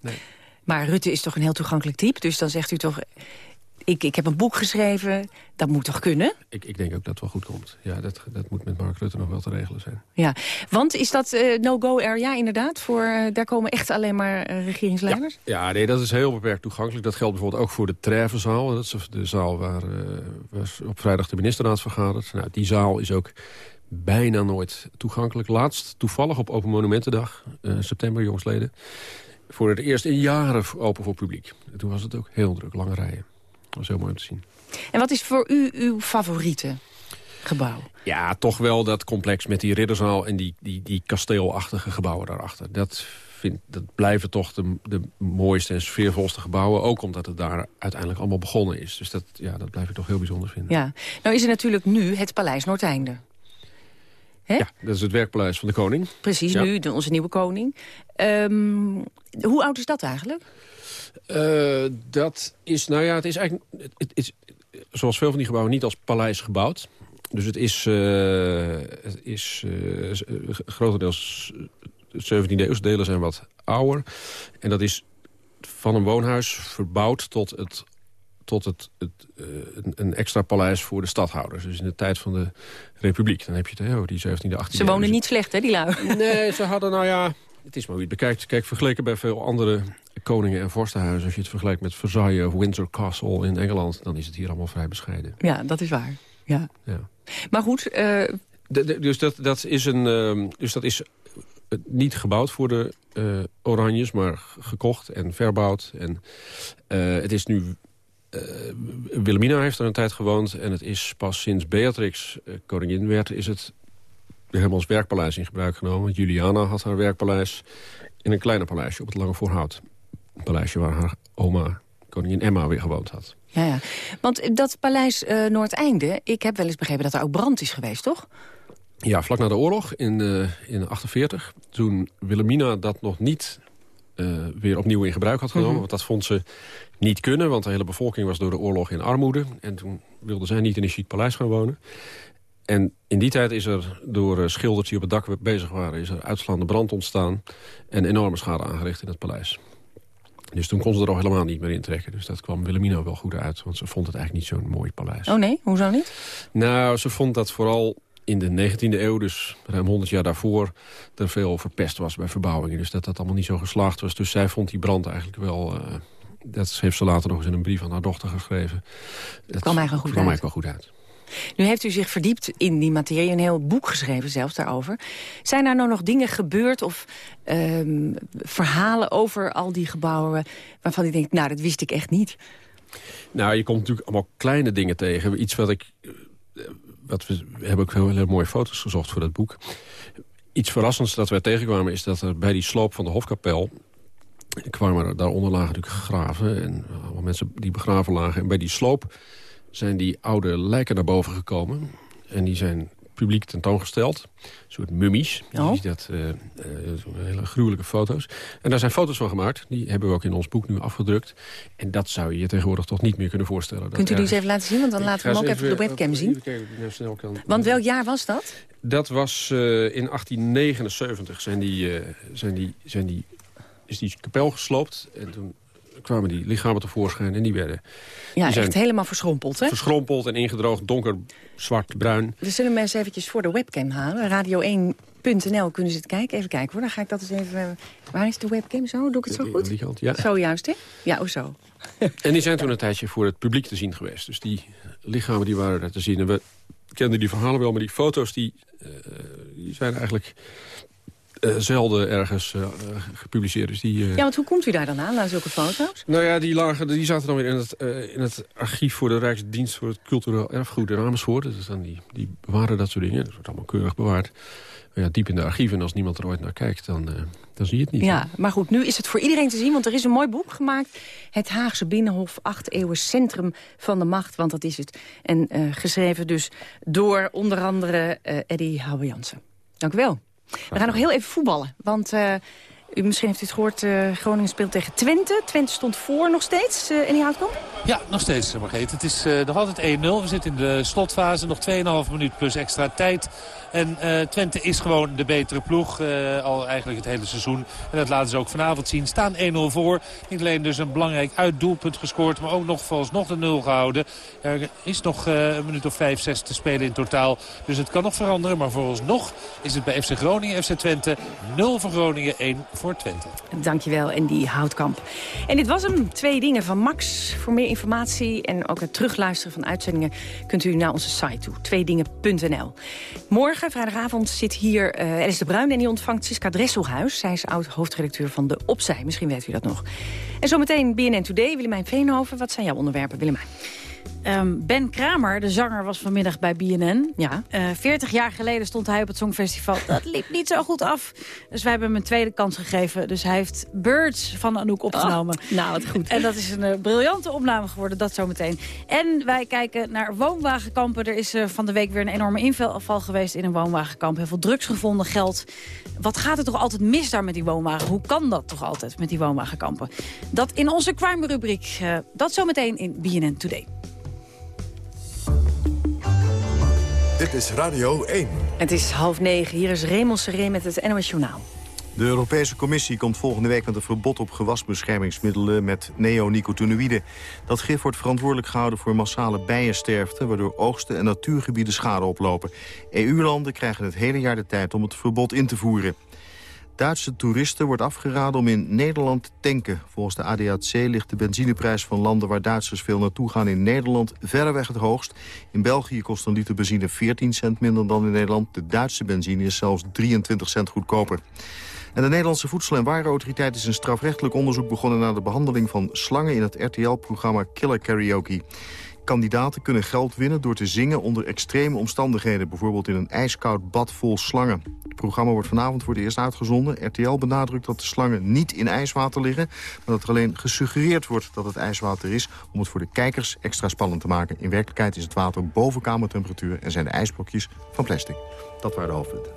S17: nee.
S14: Maar Rutte is toch een heel toegankelijk type, dus dan zegt u toch ik, ik heb een boek geschreven, dat moet toch kunnen?
S17: Ik, ik denk ook dat het wel goed komt. Ja, dat, dat moet met Mark Rutte nog wel te regelen zijn.
S14: Ja, want is dat uh, no-go area inderdaad? Voor, uh, daar komen echt alleen maar uh, regeringsleiders?
S17: Ja. ja, nee, dat is heel beperkt toegankelijk. Dat geldt bijvoorbeeld ook voor de Trevenzaal. Dat is de zaal waar, waar op vrijdag de ministerraad vergadert. Nou, die zaal is ook bijna nooit toegankelijk. Laatst, toevallig op Open Monumentendag, september, jongsleden... voor het eerst in jaren open voor publiek. En toen was het ook heel druk, lange rijen. Dat was heel mooi om te zien.
S14: En wat is voor u uw favoriete gebouw?
S17: Ja, toch wel dat complex met die ridderzaal en die, die, die kasteelachtige gebouwen daarachter. Dat vind, dat blijven toch de, de mooiste en sfeervolste gebouwen. Ook omdat het daar uiteindelijk allemaal begonnen is. Dus dat, ja, dat blijf ik toch heel bijzonder vinden.
S14: Ja. Nou is er natuurlijk nu het Paleis Noordeinde.
S17: Ja, dat is het werkpaleis van de koning.
S14: Precies,
S17: Ja.
S14: nu de- onze nieuwe koning. Ehm, hoe oud is dat eigenlijk?
S17: Eh, dat is, nou ja, het is eigenlijk, het, is, zoals veel van die gebouwen, niet als paleis gebouwd. Dus het is, eh, het is eh, grotendeels 17e eeuwse delen zijn wat ouder. En dat is van een woonhuis verbouwd tot, het, tot het, het, eh, een, een extra paleis voor de stadhouders. Dus in de tijd van de republiek. Dan heb je het over die 17e, 18e
S14: Ze wonen niet slecht, hè, die lui? [LAUGHS]
S17: Nee, ze hadden nou ja... Het is maar je het bekijkt. Kijk, vergeleken bij veel andere koningen en vorstenhuizen... als je het vergelijkt met Versailles of Windsor Castle in Engeland... dan is het hier allemaal vrij bescheiden.
S14: Ja, dat is waar. Ja.
S17: Ja.
S14: Maar goed, eh,
S17: De- de- dus, dat, dat is een, ehm, dus dat is eh, niet gebouwd voor de eh, Oranjes... maar gekocht en verbouwd. En, het is nu... eh, Wilhelmina heeft er een tijd gewoond... en het is pas sinds Beatrix eh, koningin werd... is het helemaal als werkpaleis in gebruik genomen. Juliana had haar werkpaleis in een kleiner paleisje... op het Lange Voorhout. Een paleisje waar haar oma, koningin Emma, weer gewoond had.
S14: ja, ja. Want dat Paleis eh, Noordeinde, ik heb wel eens begrepen dat er ook brand is geweest, toch?
S17: Ja, vlak na de oorlog in, eh in 48. Toen Wilhelmina dat nog niet eh, weer opnieuw in gebruik had genomen.
S14: Mhm.
S17: Want dat vond ze niet kunnen, want de hele bevolking was door de oorlog in armoede. En toen wilde zij niet in een chic paleis gaan wonen. En in die tijd is er door schilders die op het dak bezig waren... is er uitslaande brand ontstaan en enorme schade aangericht in het paleis. Dus toen kon ze er al helemaal niet meer intrekken. Dus dat kwam Wilhelmina wel goed uit, want ze vond het eigenlijk niet zo'n mooi paleis.
S14: Oh nee, hoezo niet?
S17: Nou, ze vond dat vooral in de 19e eeuw, dus ruim 100 jaar daarvoor... er veel verpest was bij verbouwingen. Dus dat dat allemaal niet zo geslaagd was. Dus zij vond die brand eigenlijk wel... eh, dat heeft ze later nog eens in een brief aan haar dochter geschreven. Dat
S14: kwam eigenlijk goed
S17: kwam
S14: uit.
S17: eigenlijk wel goed uit.
S14: Nu heeft u zich verdiept in die materie, een heel boek geschreven zelfs daarover. Zijn er nou nog dingen gebeurd of ehm, verhalen over al die gebouwen... waarvan u denkt, nou, dat wist ik echt niet?
S17: Nou, je komt natuurlijk allemaal kleine dingen tegen. Iets wat ik... Wat we, hebben ook heel, heel mooie foto's gezocht voor dat boek. Iets verrassends dat wij tegenkwamen is dat er bij die sloop van de Hofkapel... kwamen er, daaronder lagen natuurlijk gegraven en allemaal mensen die begraven lagen. En bij die sloop zijn die oude lijken naar boven gekomen. En die zijn publiek tentoongesteld. Een soort mummies.
S14: Oh.
S17: Je ziet dat, eh, eh, hele gruwelijke foto's. En daar zijn foto's van gemaakt. Die hebben we ook in ons boek nu afgedrukt. En dat zou je je tegenwoordig toch niet meer kunnen voorstellen.
S14: Kunt u die eens even laten zien? Want dan
S17: Ik
S14: laten we hem ook even op de webcam zien.
S17: Nou kan.
S14: Want welk jaar was dat?
S17: Dat was eh, in 1879 zijn die, eh, zijn die, zijn die, is die kapel gesloopt. En toen kwamen die lichamen tevoorschijn en die werden
S14: Ja,
S17: die zijn
S14: echt helemaal verschrompeld, hè?
S17: verschrompeld en ingedroogd, donker, zwart, bruin.
S14: We zullen eens eventjes voor de webcam halen. Radio1.nl kunnen ze het kijken. Even kijken hoor, dan ga ik dat eens even... Waar is de webcam zo? Doe ik het zo goed?
S17: ja.
S14: Zo juist, hè? Ja, oh zo. [LAUGHS]
S17: En die zijn toen een tijdje voor het publiek te zien geweest. Dus die lichamen die waren daar te zien. En we kenden die verhalen wel, maar die foto's die, eh, die zijn eigenlijk eh, zelden ergens eh, gepubliceerd. Dus die, eh,
S14: Ja, want hoe komt u daar dan aan, aan zulke foto's?
S17: Nou ja, die, lagen, die zaten dan weer in het, in het archief voor de Rijksdienst voor het Cultureel Erfgoed in Amersfoort. Dus dan die, die bewaren dat soort dingen. Dat wordt allemaal keurig bewaard. Maar ja, diep in de archieven. En als niemand er ooit naar kijkt, dan, dan zie je het niet.
S14: Ja, maar goed, nu is het voor iedereen te zien, want er is een mooi boek gemaakt. Het Haagse Binnenhof, acht eeuwen centrum van de macht, want dat is het. En geschreven dus door onder andere Eddie Houwe Jansen. Dank u wel. We gaan nog heel even voetballen, want... eh, u, misschien heeft u het gehoord, eh, Groningen speelt tegen Twente. Twente stond voor nog steeds eh, in die houtkamp.
S15: Ja, nog steeds, Margreet. Het is eh, nog altijd 1-0. We zitten in de slotfase. Nog 2,5 minuut plus extra tijd. En eh, Twente is gewoon de betere ploeg. eh, al eigenlijk het hele seizoen. En dat laten ze ook vanavond zien. Staan 1-0 voor. Niet alleen dus een belangrijk uitdoelpunt gescoord. Maar ook nog volgens de 0 gehouden. Er is nog eh, een minuut of 5, 6 te spelen in totaal. Dus het kan nog veranderen. Maar vooralsnog is het bij FC Groningen, FC Twente 0 voor Groningen, 1 voor Twente.
S14: Dankjewel, die houtkamp. En dit was hem. Twee dingen van Max. Voor meer informatie en ook het terugluisteren van uitzendingen... kunt u naar onze site toe, tweedingen.nl. Morgen, vrijdagavond, zit hier uh, Alice de Bruin... en die ontvangt Siska Dresselhuis. Zij is oud-hoofdredacteur van De Opzij. Misschien weet u dat nog. En zometeen BNN Today, Willemijn Veenhoven. Wat zijn jouw onderwerpen, Willemijn?
S18: Ehm, ben Kramer, de zanger, was vanmiddag bij BNN.
S14: Ja.
S18: Uh, 40 jaar geleden stond hij op het Songfestival. Dat liep niet zo goed af. Dus wij hebben hem een tweede kans gegeven. Dus hij heeft Birds van Anouk opgenomen.
S14: Oh, nou, wat goed.
S18: En dat is een uh, briljante opname geworden, dat zometeen. En wij kijken naar woonwagenkampen. Er is uh, van de week weer een enorme inval geweest in een woonwagenkamp. Heel veel drugs gevonden, geld. Wat gaat er toch altijd mis daar met die woonwagen? Hoe kan dat toch altijd met die woonwagenkampen? Dat in onze crime-rubriek. dat zometeen in BNN Today.
S8: Dit is Radio 1.
S14: Het is half negen. Hier is Raymond Seré met het NOS Journaal.
S1: De Europese Commissie komt volgende week met een verbod op gewasbeschermingsmiddelen met neonicotinoïden. Dat gif wordt verantwoordelijk gehouden voor massale bijensterfte, waardoor oogsten en natuurgebieden schade oplopen. EU-landen krijgen het hele jaar de tijd om het verbod in te voeren. Duitse toeristen wordt afgeraden om in Nederland te tanken. Volgens de ADAC ligt de benzineprijs van landen waar Duitsers veel naartoe gaan in Nederland verreweg het hoogst. In België kost een liter benzine 14 cent minder dan in Nederland. De Duitse benzine is zelfs 23 cent goedkoper. En de Nederlandse Voedsel- en Warenautoriteit is een strafrechtelijk onderzoek begonnen naar de behandeling van slangen in het RTL-programma Killer Karaoke. Kandidaten kunnen geld winnen door te zingen onder extreme omstandigheden. Bijvoorbeeld in een ijskoud bad vol slangen. Het programma wordt vanavond voor het eerst uitgezonden. RTL benadrukt dat de slangen niet in ijswater liggen... maar dat er alleen gesuggereerd wordt dat het ijswater is... om het voor de kijkers extra spannend te maken. In werkelijkheid is het water boven kamertemperatuur... en zijn de ijsblokjes van plastic. Dat waren de hoofdpunten.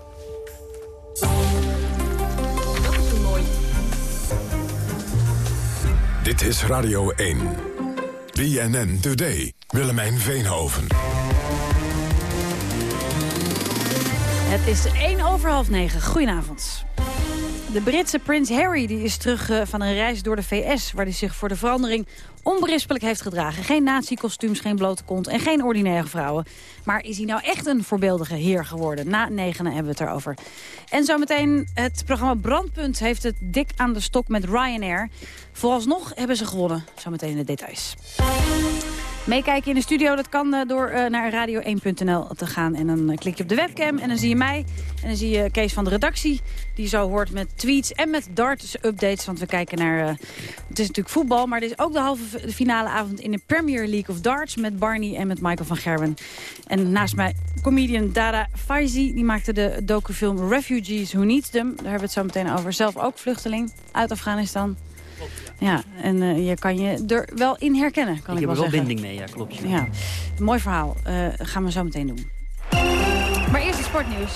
S8: Dit is Radio 1. BNN Today. Willemijn Veenhoven.
S18: Het is 1 over half 9. Goedenavond. De Britse prins Harry die is terug uh, van een reis door de VS... waar hij zich voor de verandering onberispelijk heeft gedragen. Geen nazi-kostuums, geen blote kont en geen ordinaire vrouwen. Maar is hij nou echt een voorbeeldige heer geworden? Na negenen hebben we het erover. En zometeen het programma Brandpunt heeft het dik aan de stok met Ryanair. Vooralsnog hebben ze gewonnen. Zometeen de details. Meekijken in de studio, dat kan uh, door uh, naar radio1.nl te gaan. En dan uh, klik je op de webcam en dan zie je mij. En dan zie je Kees van de redactie, die zo hoort met tweets en met darts-updates. Want we kijken naar, het is natuurlijk voetbal, maar dit is ook de halve finale avond in de Premier League of Darts... met Barney en met Michael van Gerwen. En naast mij comedian Dara Faizi, die maakte de docufilm Refugees Who Needs Them. Daar hebben we het zo meteen over. Zelf ook vluchteling uit Afghanistan. Ja, en uh, je kan je er wel in herkennen, kan ik,
S19: ik
S18: wel
S19: zeggen.
S18: Ik
S19: heb er wel binding mee, ja, klopt. Ja.
S18: ja. Mooi verhaal. Uh, gaan we zo meteen doen. Maar eerst het sportnieuws.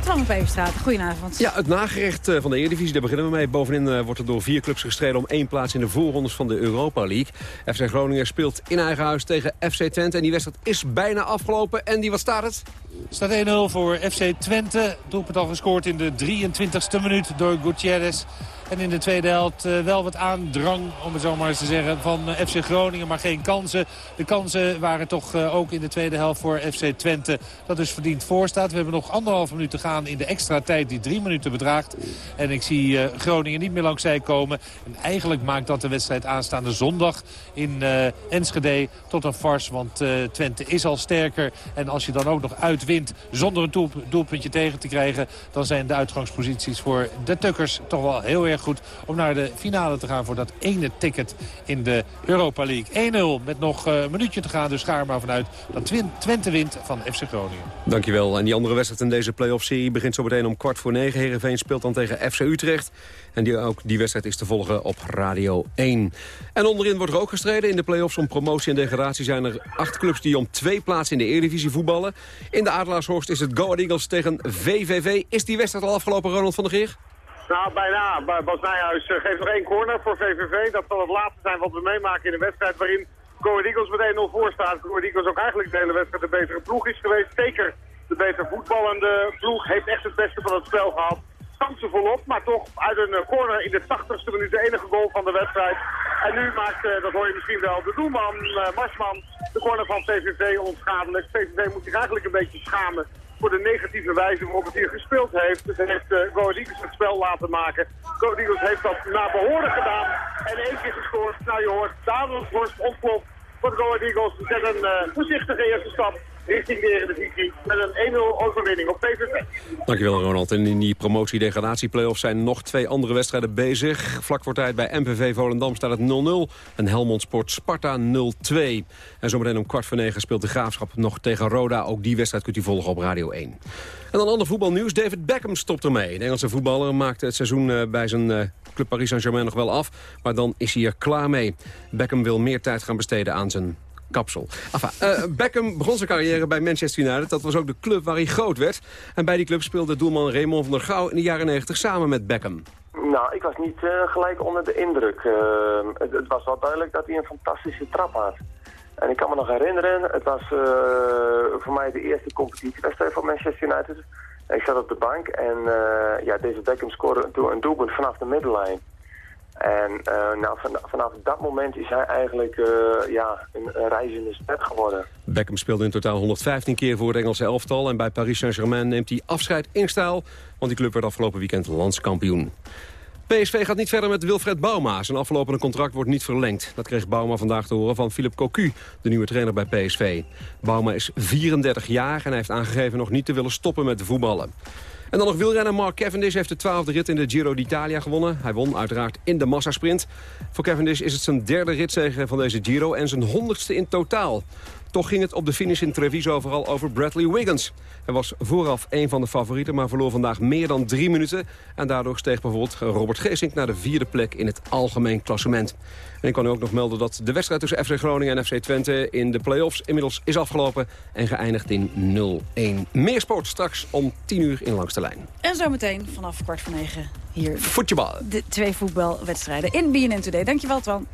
S18: Twan Peperstraat, goedenavond.
S17: Ja, het nagerecht van de Eredivisie, daar beginnen we mee. Bovenin uh, wordt er door vier clubs gestreden om één plaats in de voorrondes van de Europa League. FC Groningen speelt in eigen huis tegen FC Twente. En die wedstrijd is bijna afgelopen. En die, wat staat het?
S15: staat 1-0 voor FC Twente. Doelpunt al gescoord in de 23e minuut door Gutierrez. En in de tweede helft uh, wel wat aandrang, om het zo maar eens te zeggen, van uh, FC Groningen. Maar geen kansen. De kansen waren toch uh, ook in de tweede helft voor FC Twente. Dat dus verdiend voorstaat. We hebben nog anderhalve minuut te gaan in de extra tijd die drie minuten bedraagt. En ik zie Groningen niet meer langs zij komen. En eigenlijk maakt dat de wedstrijd aanstaande zondag in Enschede tot een farce. Want Twente is al sterker. En als je dan ook nog uitwint zonder een doel, doelpuntje tegen te krijgen... dan zijn de uitgangsposities voor de Tukkers toch wel heel erg goed om naar de finale te gaan voor dat ene ticket in de Europa League. 1-0 met nog een minuutje te gaan, dus ga er maar vanuit dat Twente wint van FC Groningen.
S17: Dankjewel. En die andere wedstrijd in deze play-off-serie begint zo meteen om kwart voor negen. Heerenveen speelt dan tegen FC Utrecht. En die, ook die wedstrijd is te volgen op Radio 1. En onderin wordt er ook gestreden. In de play-offs om promotie en degradatie zijn er acht clubs die om twee plaatsen in de Eredivisie voetballen. In de Adelaarshorst is het Go Eagles tegen VVV. Is die wedstrijd al afgelopen, Ronald van der Geer?
S20: Nou, bijna. Bas Nijhuis geeft nog één corner voor VVV. Dat zal het laatste zijn wat we meemaken in een wedstrijd waarin Go Ahead Eagles met 1-0 voor staat. Go Ahead Eagles ook eigenlijk de hele wedstrijd de betere ploeg is geweest. Zeker de beter voetballende ploeg heeft echt het beste van het spel gehad. Kansen volop, maar toch uit een corner in de 80ste minuut de enige goal van de wedstrijd. En nu maakt, dat hoor je misschien wel, de doelman Marsman de corner van VVV onschadelijk. VVV moet zich eigenlijk een beetje schamen voor de negatieve wijze waarop het hier gespeeld heeft. Dus heeft uh, Go Eagles het spel laten maken. Go Eagles heeft dat naar behoren gedaan. En één keer gescoord. Nou, je hoort dadelijk wordt ontploft voor de Go Eagles. Zet een voorzichtige eerste stap richting de Eredivisie met een 1-0 overwinning op PSV.
S21: Dankjewel Ronald. En in die promotie-degradatie-playoffs zijn nog twee andere wedstrijden bezig. Vlak voor tijd bij MVV Volendam staat het 0-0 en Helmond Sport Sparta 0-2. En zometeen om kwart voor negen speelt de Graafschap nog tegen Roda. Ook die wedstrijd kunt u volgen op Radio 1. En dan ander voetbalnieuws. David Beckham stopt ermee. De Engelse voetballer maakte het seizoen eh, bij zijn eh, club Paris Saint-Germain nog wel af. Maar dan is hij er klaar mee. Beckham wil meer tijd gaan besteden aan zijn kapsel. Enfin, uh, Beckham begon zijn carrière bij Manchester United. Dat was ook de club waar hij groot werd. En bij die club speelde doelman Raymond van der Gouw in de jaren 90 samen met Beckham.
S19: Nou, ik was niet uh, gelijk onder de indruk. Uh, het, het, was wel duidelijk dat hij een fantastische trap had. En ik kan me nog herinneren, het was voor mij de eerste competitiewedstrijd van Manchester United. Ik zat op de bank en ja, deze Beckham scoorde een doelpunt vanaf de middenlijn. En uh, nou, van, vanaf dat moment is hij eigenlijk uh, ja, een, een reizende ster geworden.
S21: Beckham speelde in totaal 115 keer voor het Engelse elftal... en bij Paris Saint-Germain neemt hij afscheid in stijl... want die club werd afgelopen weekend landskampioen. PSV gaat niet verder met Wilfred Bouma. Zijn aflopende contract wordt niet verlengd. Dat kreeg Bouma vandaag te horen van Philip Cocu, de nieuwe trainer bij PSV. Bouma is 34 jaar en hij heeft aangegeven nog niet te willen stoppen met voetballen. En dan nog wielrenner Mark Cavendish heeft de twaalfde rit in de Giro d'Italia gewonnen. Hij won uiteraard in de massasprint. Voor Cavendish is het zijn derde ritzege van deze Giro en zijn honderdste in totaal. Toch ging het op de finish in Treviso vooral over Bradley Wiggins. Hij was vooraf een van de favorieten, maar verloor vandaag meer dan drie minuten. En daardoor steeg bijvoorbeeld Robert Geesink naar de vierde plek in het algemeen klassement. En ik kan u ook nog melden dat de wedstrijd tussen FC Groningen en FC Twente in de play-offs inmiddels is afgelopen en geëindigd in 0-1. Meer sport straks om 10 uur in Langste Lijn.
S22: En zometeen vanaf kwart voor negen hier.
S21: Voetbal.
S22: De twee voetbalwedstrijden in BNN Today. Dankjewel, Twan.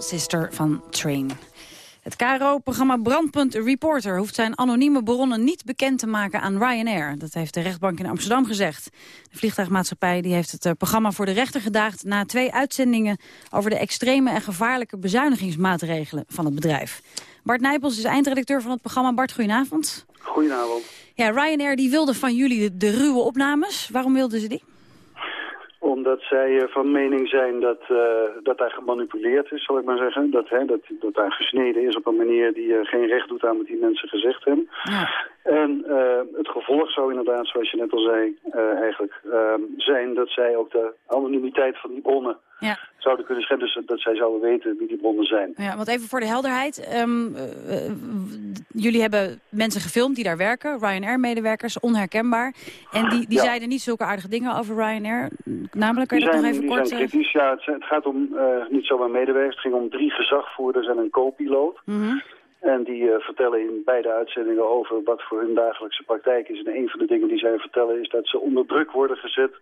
S18: Soul Sister van Train. Het KRO-programma Brandpunt Reporter hoeft zijn anonieme bronnen niet bekend te maken aan Ryanair. Dat heeft de rechtbank in Amsterdam gezegd. De vliegtuigmaatschappij die heeft het eh, programma voor de rechter gedaagd... na twee uitzendingen over de extreme en gevaarlijke bezuinigingsmaatregelen van het bedrijf. Bart Nijpels is eindredacteur van het programma. Bart, goedenavond.
S23: Goedenavond.
S18: Ja, Ryanair die wilde van jullie de, de ruwe opnames. Waarom wilden ze die?
S23: Omdat zij eh, van mening zijn dat, uh, dat daar gemanipuleerd is, zal ik maar zeggen. Dat, hè, dat, dat daar gesneden is op een manier die uh, geen recht doet aan wat die mensen gezegd hebben. Ja. En het gevolg zou inderdaad, zoals je net al zei, eigenlijk ehm, zijn dat zij ook de anonimiteit van die bronnen ja. zouden kunnen schenden. Dus dat zij zouden weten wie die bronnen zijn.
S18: Ja, want even voor de helderheid. Um, jullie hebben mensen gefilmd die daar werken, Ryanair-medewerkers, onherkenbaar. En die, die zeiden niet zulke aardige dingen over Ryanair. Namelijk, kan je dat nog even kort
S23: zijn kritisch, ja. Het, het gaat om niet zomaar medewerkers. Het ging om drie gezagvoerders en een co-piloot. Mm -hmm. En die uh, vertellen in beide uitzendingen over wat voor hun dagelijkse praktijk is. En een van de dingen die zij vertellen is dat ze onder druk worden gezet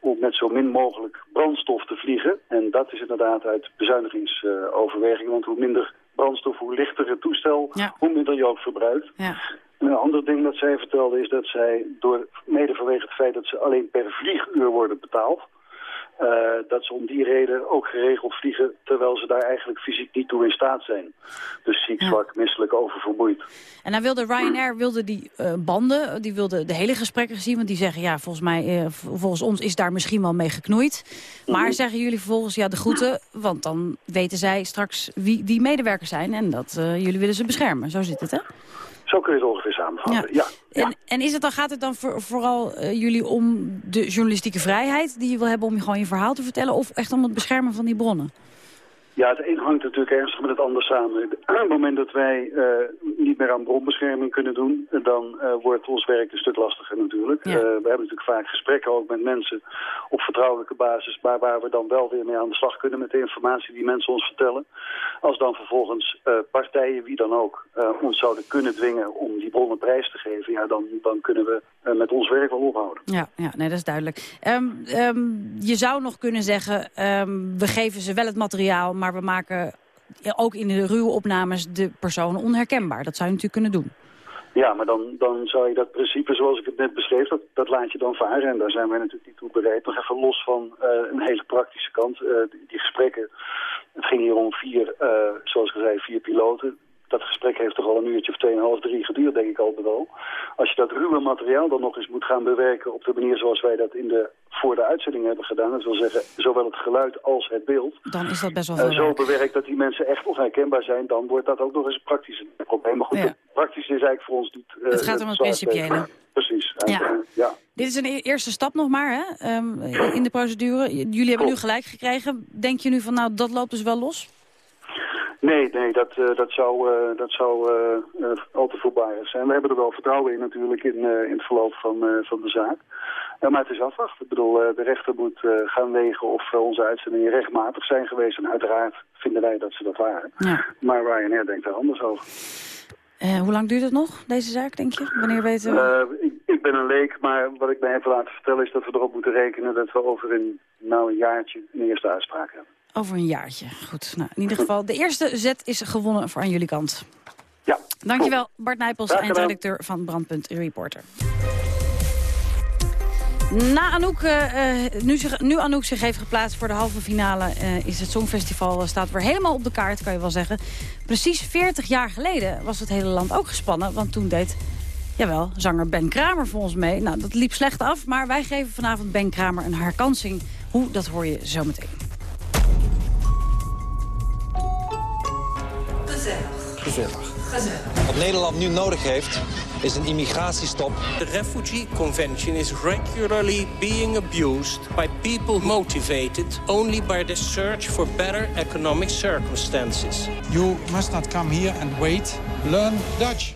S23: om met zo min mogelijk brandstof te vliegen. En dat is inderdaad uit bezuinigingsoverwegingen, want hoe minder brandstof, hoe lichter het toestel, ja. hoe minder je ook verbruikt. Ja. Een ander ding dat zij vertelde is dat zij, door, mede vanwege het feit dat ze alleen per vlieguur worden betaald, dat ze om die reden ook geregeld vliegen... terwijl ze daar eigenlijk fysiek niet toe in staat zijn. Dus ziek, zwak, misselijk, oververmoeid.
S18: En dan wilde Ryanair wilde die uh, banden, die wilde de hele gesprekken zien... want die zeggen, ja, volgens mij, uh, volgens ons is daar misschien wel mee geknoeid. Maar -hmm. zeggen jullie vervolgens, ja, de groeten... want dan weten zij straks wie die medewerkers zijn... en dat jullie willen ze beschermen. Zo zit het, hè?
S23: Zo kun je het ongeveer samenvatten, ja. ja.
S18: En, en is het dan, gaat het dan voor, vooral uh, jullie om de journalistieke vrijheid... die je wil hebben om je gewoon je verhaal te vertellen... of echt om het beschermen van die bronnen?
S23: Ja, het een hangt natuurlijk ernstig met het ander samen. [CLEARS THROAT] Op het moment dat wij uh, niet meer aan bronbescherming kunnen doen... dan uh, wordt ons werk een stuk lastiger natuurlijk. Ja. Uh, we hebben natuurlijk vaak gesprekken ook met mensen op vertrouwelijke basis... maar waar we dan wel weer mee aan de slag kunnen met de informatie die mensen ons vertellen. Als dan vervolgens partijen, wie dan ook, ons zouden kunnen dwingen om die bronnen prijs te geven... ja, dan, dan kunnen we met ons werk wel ophouden.
S18: Ja, ja nee, dat is duidelijk. Um, um, je zou nog kunnen zeggen, um, we geven ze wel het materiaal... maar we maken ook in de ruwe opnames de personen onherkenbaar. Dat zou je natuurlijk kunnen doen.
S23: Ja, maar dan, dan zou je dat principe zoals ik het net beschreef, dat, dat laat je dan varen. En daar zijn wij natuurlijk niet toe bereid. Nog even los van uh, een hele praktische kant. Uh, die, gesprekken, het ging hier om vier, uh, zoals ik zei, vier piloten dat gesprek heeft toch al een uurtje of tweeënhalf, drie geduurd, denk ik al wel. Als je dat ruwe materiaal dan nog eens moet gaan bewerken op de manier zoals wij dat in de, voor de uitzending hebben gedaan, dat wil zeggen zowel het geluid als het beeld.
S18: Dan is dat best wel
S23: uh, Zo bewerkt dat die mensen echt onherkenbaar zijn, dan wordt dat ook nog eens een praktisch probleem. Maar goed, ja. praktisch is eigenlijk voor ons niet...
S18: Uh, het gaat om het principiële.
S23: Precies.
S18: Ja. Uh, ja. Dit is een e eerste stap nog maar hè, um, in de procedure. Jullie hebben nu gelijk gekregen. Denk je nu van nou, dat loopt dus wel los?
S23: Nee, nee, dat, uh, dat zou, uh, dat zou uh, al te voorbarig zijn. We hebben er wel vertrouwen in natuurlijk in, in het verloop van, van de zaak. maar het is afwachten. Ik bedoel, de rechter moet gaan wegen of onze uitzendingen rechtmatig zijn geweest. En uiteraard vinden wij dat ze dat waren. Ja. Maar Ryanair denkt daar anders over.
S18: hoe lang duurt het nog, deze zaak, denk je? Wanneer weten we?
S23: Ik, ik, ben een leek, maar wat ik mij heb laten vertellen is dat we erop moeten rekenen dat we over een, nou, een jaartje een eerste uitspraak hebben.
S18: Over een jaartje. Goed. Nou, in ieder geval, de eerste zet is gewonnen voor aan jullie kant.
S23: Ja.
S18: Dankjewel. Bart Nijpels, eindredacteur van Brandpunt Reporter. Na Anouk, uh, nu, zich, nu Anouk zich heeft geplaatst voor de halve finale... Uh, is het Songfestival staat weer helemaal op de kaart, kan je wel zeggen. Precies 40 jaar geleden was het hele land ook gespannen. Want toen deed, jawel, zanger Ben Kramer voor ons mee. Nou, dat liep slecht af, maar wij geven vanavond Ben Kramer een herkansing. Hoe, dat hoor je zo meteen.
S9: Gezellig. Gezellig. Wat Nederland nu nodig heeft, is een immigratiestop.
S24: The Refugee Convention is regularly being abused by people motivated only by the search for better economic circumstances.
S25: You must not come here and wait. Learn Dutch.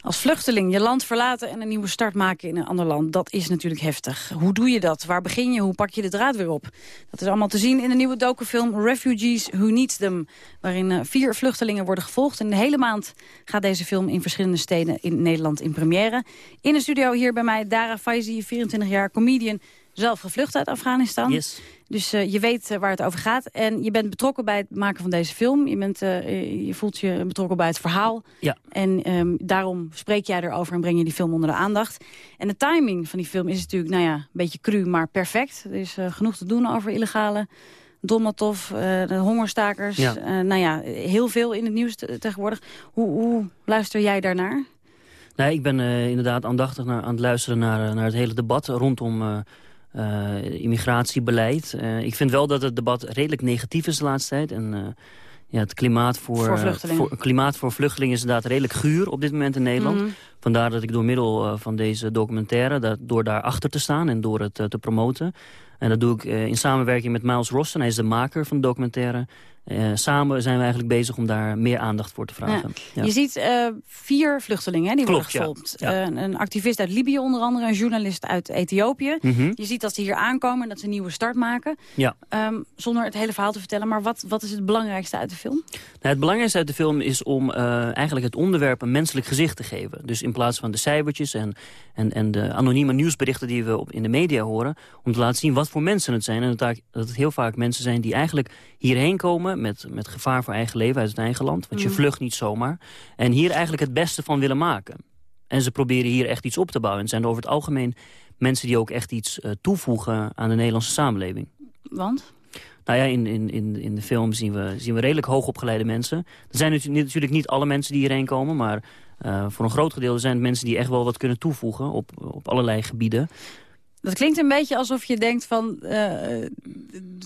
S18: Als vluchteling je land verlaten en een nieuwe start maken in een ander land, dat is natuurlijk heftig. Hoe doe je dat? Waar begin je? Hoe pak je de draad weer op? Dat is allemaal te zien in de nieuwe docufilm Refugees Who Needs Them, waarin vier vluchtelingen worden gevolgd. En de hele maand gaat deze film in verschillende steden in Nederland in première. In de studio hier bij mij Dara Faizi, 24 jaar, comedian, zelf gevlucht uit Afghanistan.
S26: Yes.
S18: Dus uh, je weet uh, waar het over gaat. En je bent betrokken bij het maken van deze film. Je, bent, uh, je voelt je betrokken bij het verhaal.
S26: Ja.
S18: En um, daarom spreek jij erover en breng je die film onder de aandacht. En de timing van die film is natuurlijk nou ja, een beetje cru, maar perfect. Er is genoeg te doen over illegale Dolmatov, de hongerstakers.
S26: Ja.
S18: nou ja, heel veel in het nieuws tegenwoordig. Hoe, hoe luister jij daarnaar?
S26: Nee, ik ben inderdaad aandachtig naar, aan het luisteren naar, naar het hele debat rondom uh, immigratiebeleid. Uh, ik vind wel dat het debat redelijk negatief is de laatste tijd. En uh, ja, het klimaat voor,
S18: voor, vluchtelingen.
S26: voor, klimaat voor vluchtelingen is inderdaad redelijk guur op dit moment in Nederland.
S18: Mm -hmm.
S26: Vandaar dat ik door middel van deze documentaire, dat, door daar achter te staan en door het te promoten... En dat doe ik in samenwerking met Miles Rosten. Hij is de maker van de documentaire. Uh, samen zijn we eigenlijk bezig om daar meer aandacht voor te vragen.
S18: Ja. Ja. Je ziet uh, vier vluchtelingen hè, die
S26: Klopt,
S18: worden gevolgd. Ja. Uh, een activist uit Libië onder andere, een journalist uit Ethiopië.
S26: Mm -hmm.
S18: Je ziet dat ze hier aankomen en dat ze een nieuwe start maken.
S26: Ja.
S18: Um, zonder het hele verhaal te vertellen, maar wat, wat is het belangrijkste uit de film?
S26: Nou, het belangrijkste uit de film is om eigenlijk het onderwerp een menselijk gezicht te geven. Dus in plaats van de cijfertjes en, en, en de anonieme nieuwsberichten die we op, in de media horen... om te laten zien wat voor mensen het zijn. En dat, het heel vaak mensen zijn die eigenlijk hierheen komen... met, met gevaar voor eigen leven uit het eigen land. Want je
S18: Mhm.
S26: vlucht niet zomaar. En hier eigenlijk het beste van willen maken. En ze proberen hier echt iets op te bouwen. En zijn over het algemeen mensen die ook echt iets uh, toevoegen aan de Nederlandse samenleving.
S18: Want?
S26: Nou ja, in, in, in, in de film zien we, zien we redelijk hoogopgeleide mensen. Er zijn natuurlijk, natuurlijk niet alle mensen die hierheen komen... maar uh, voor een groot gedeelte zijn het mensen die echt wel wat kunnen toevoegen... op, op allerlei gebieden.
S18: Dat klinkt een beetje alsof je denkt van, uh,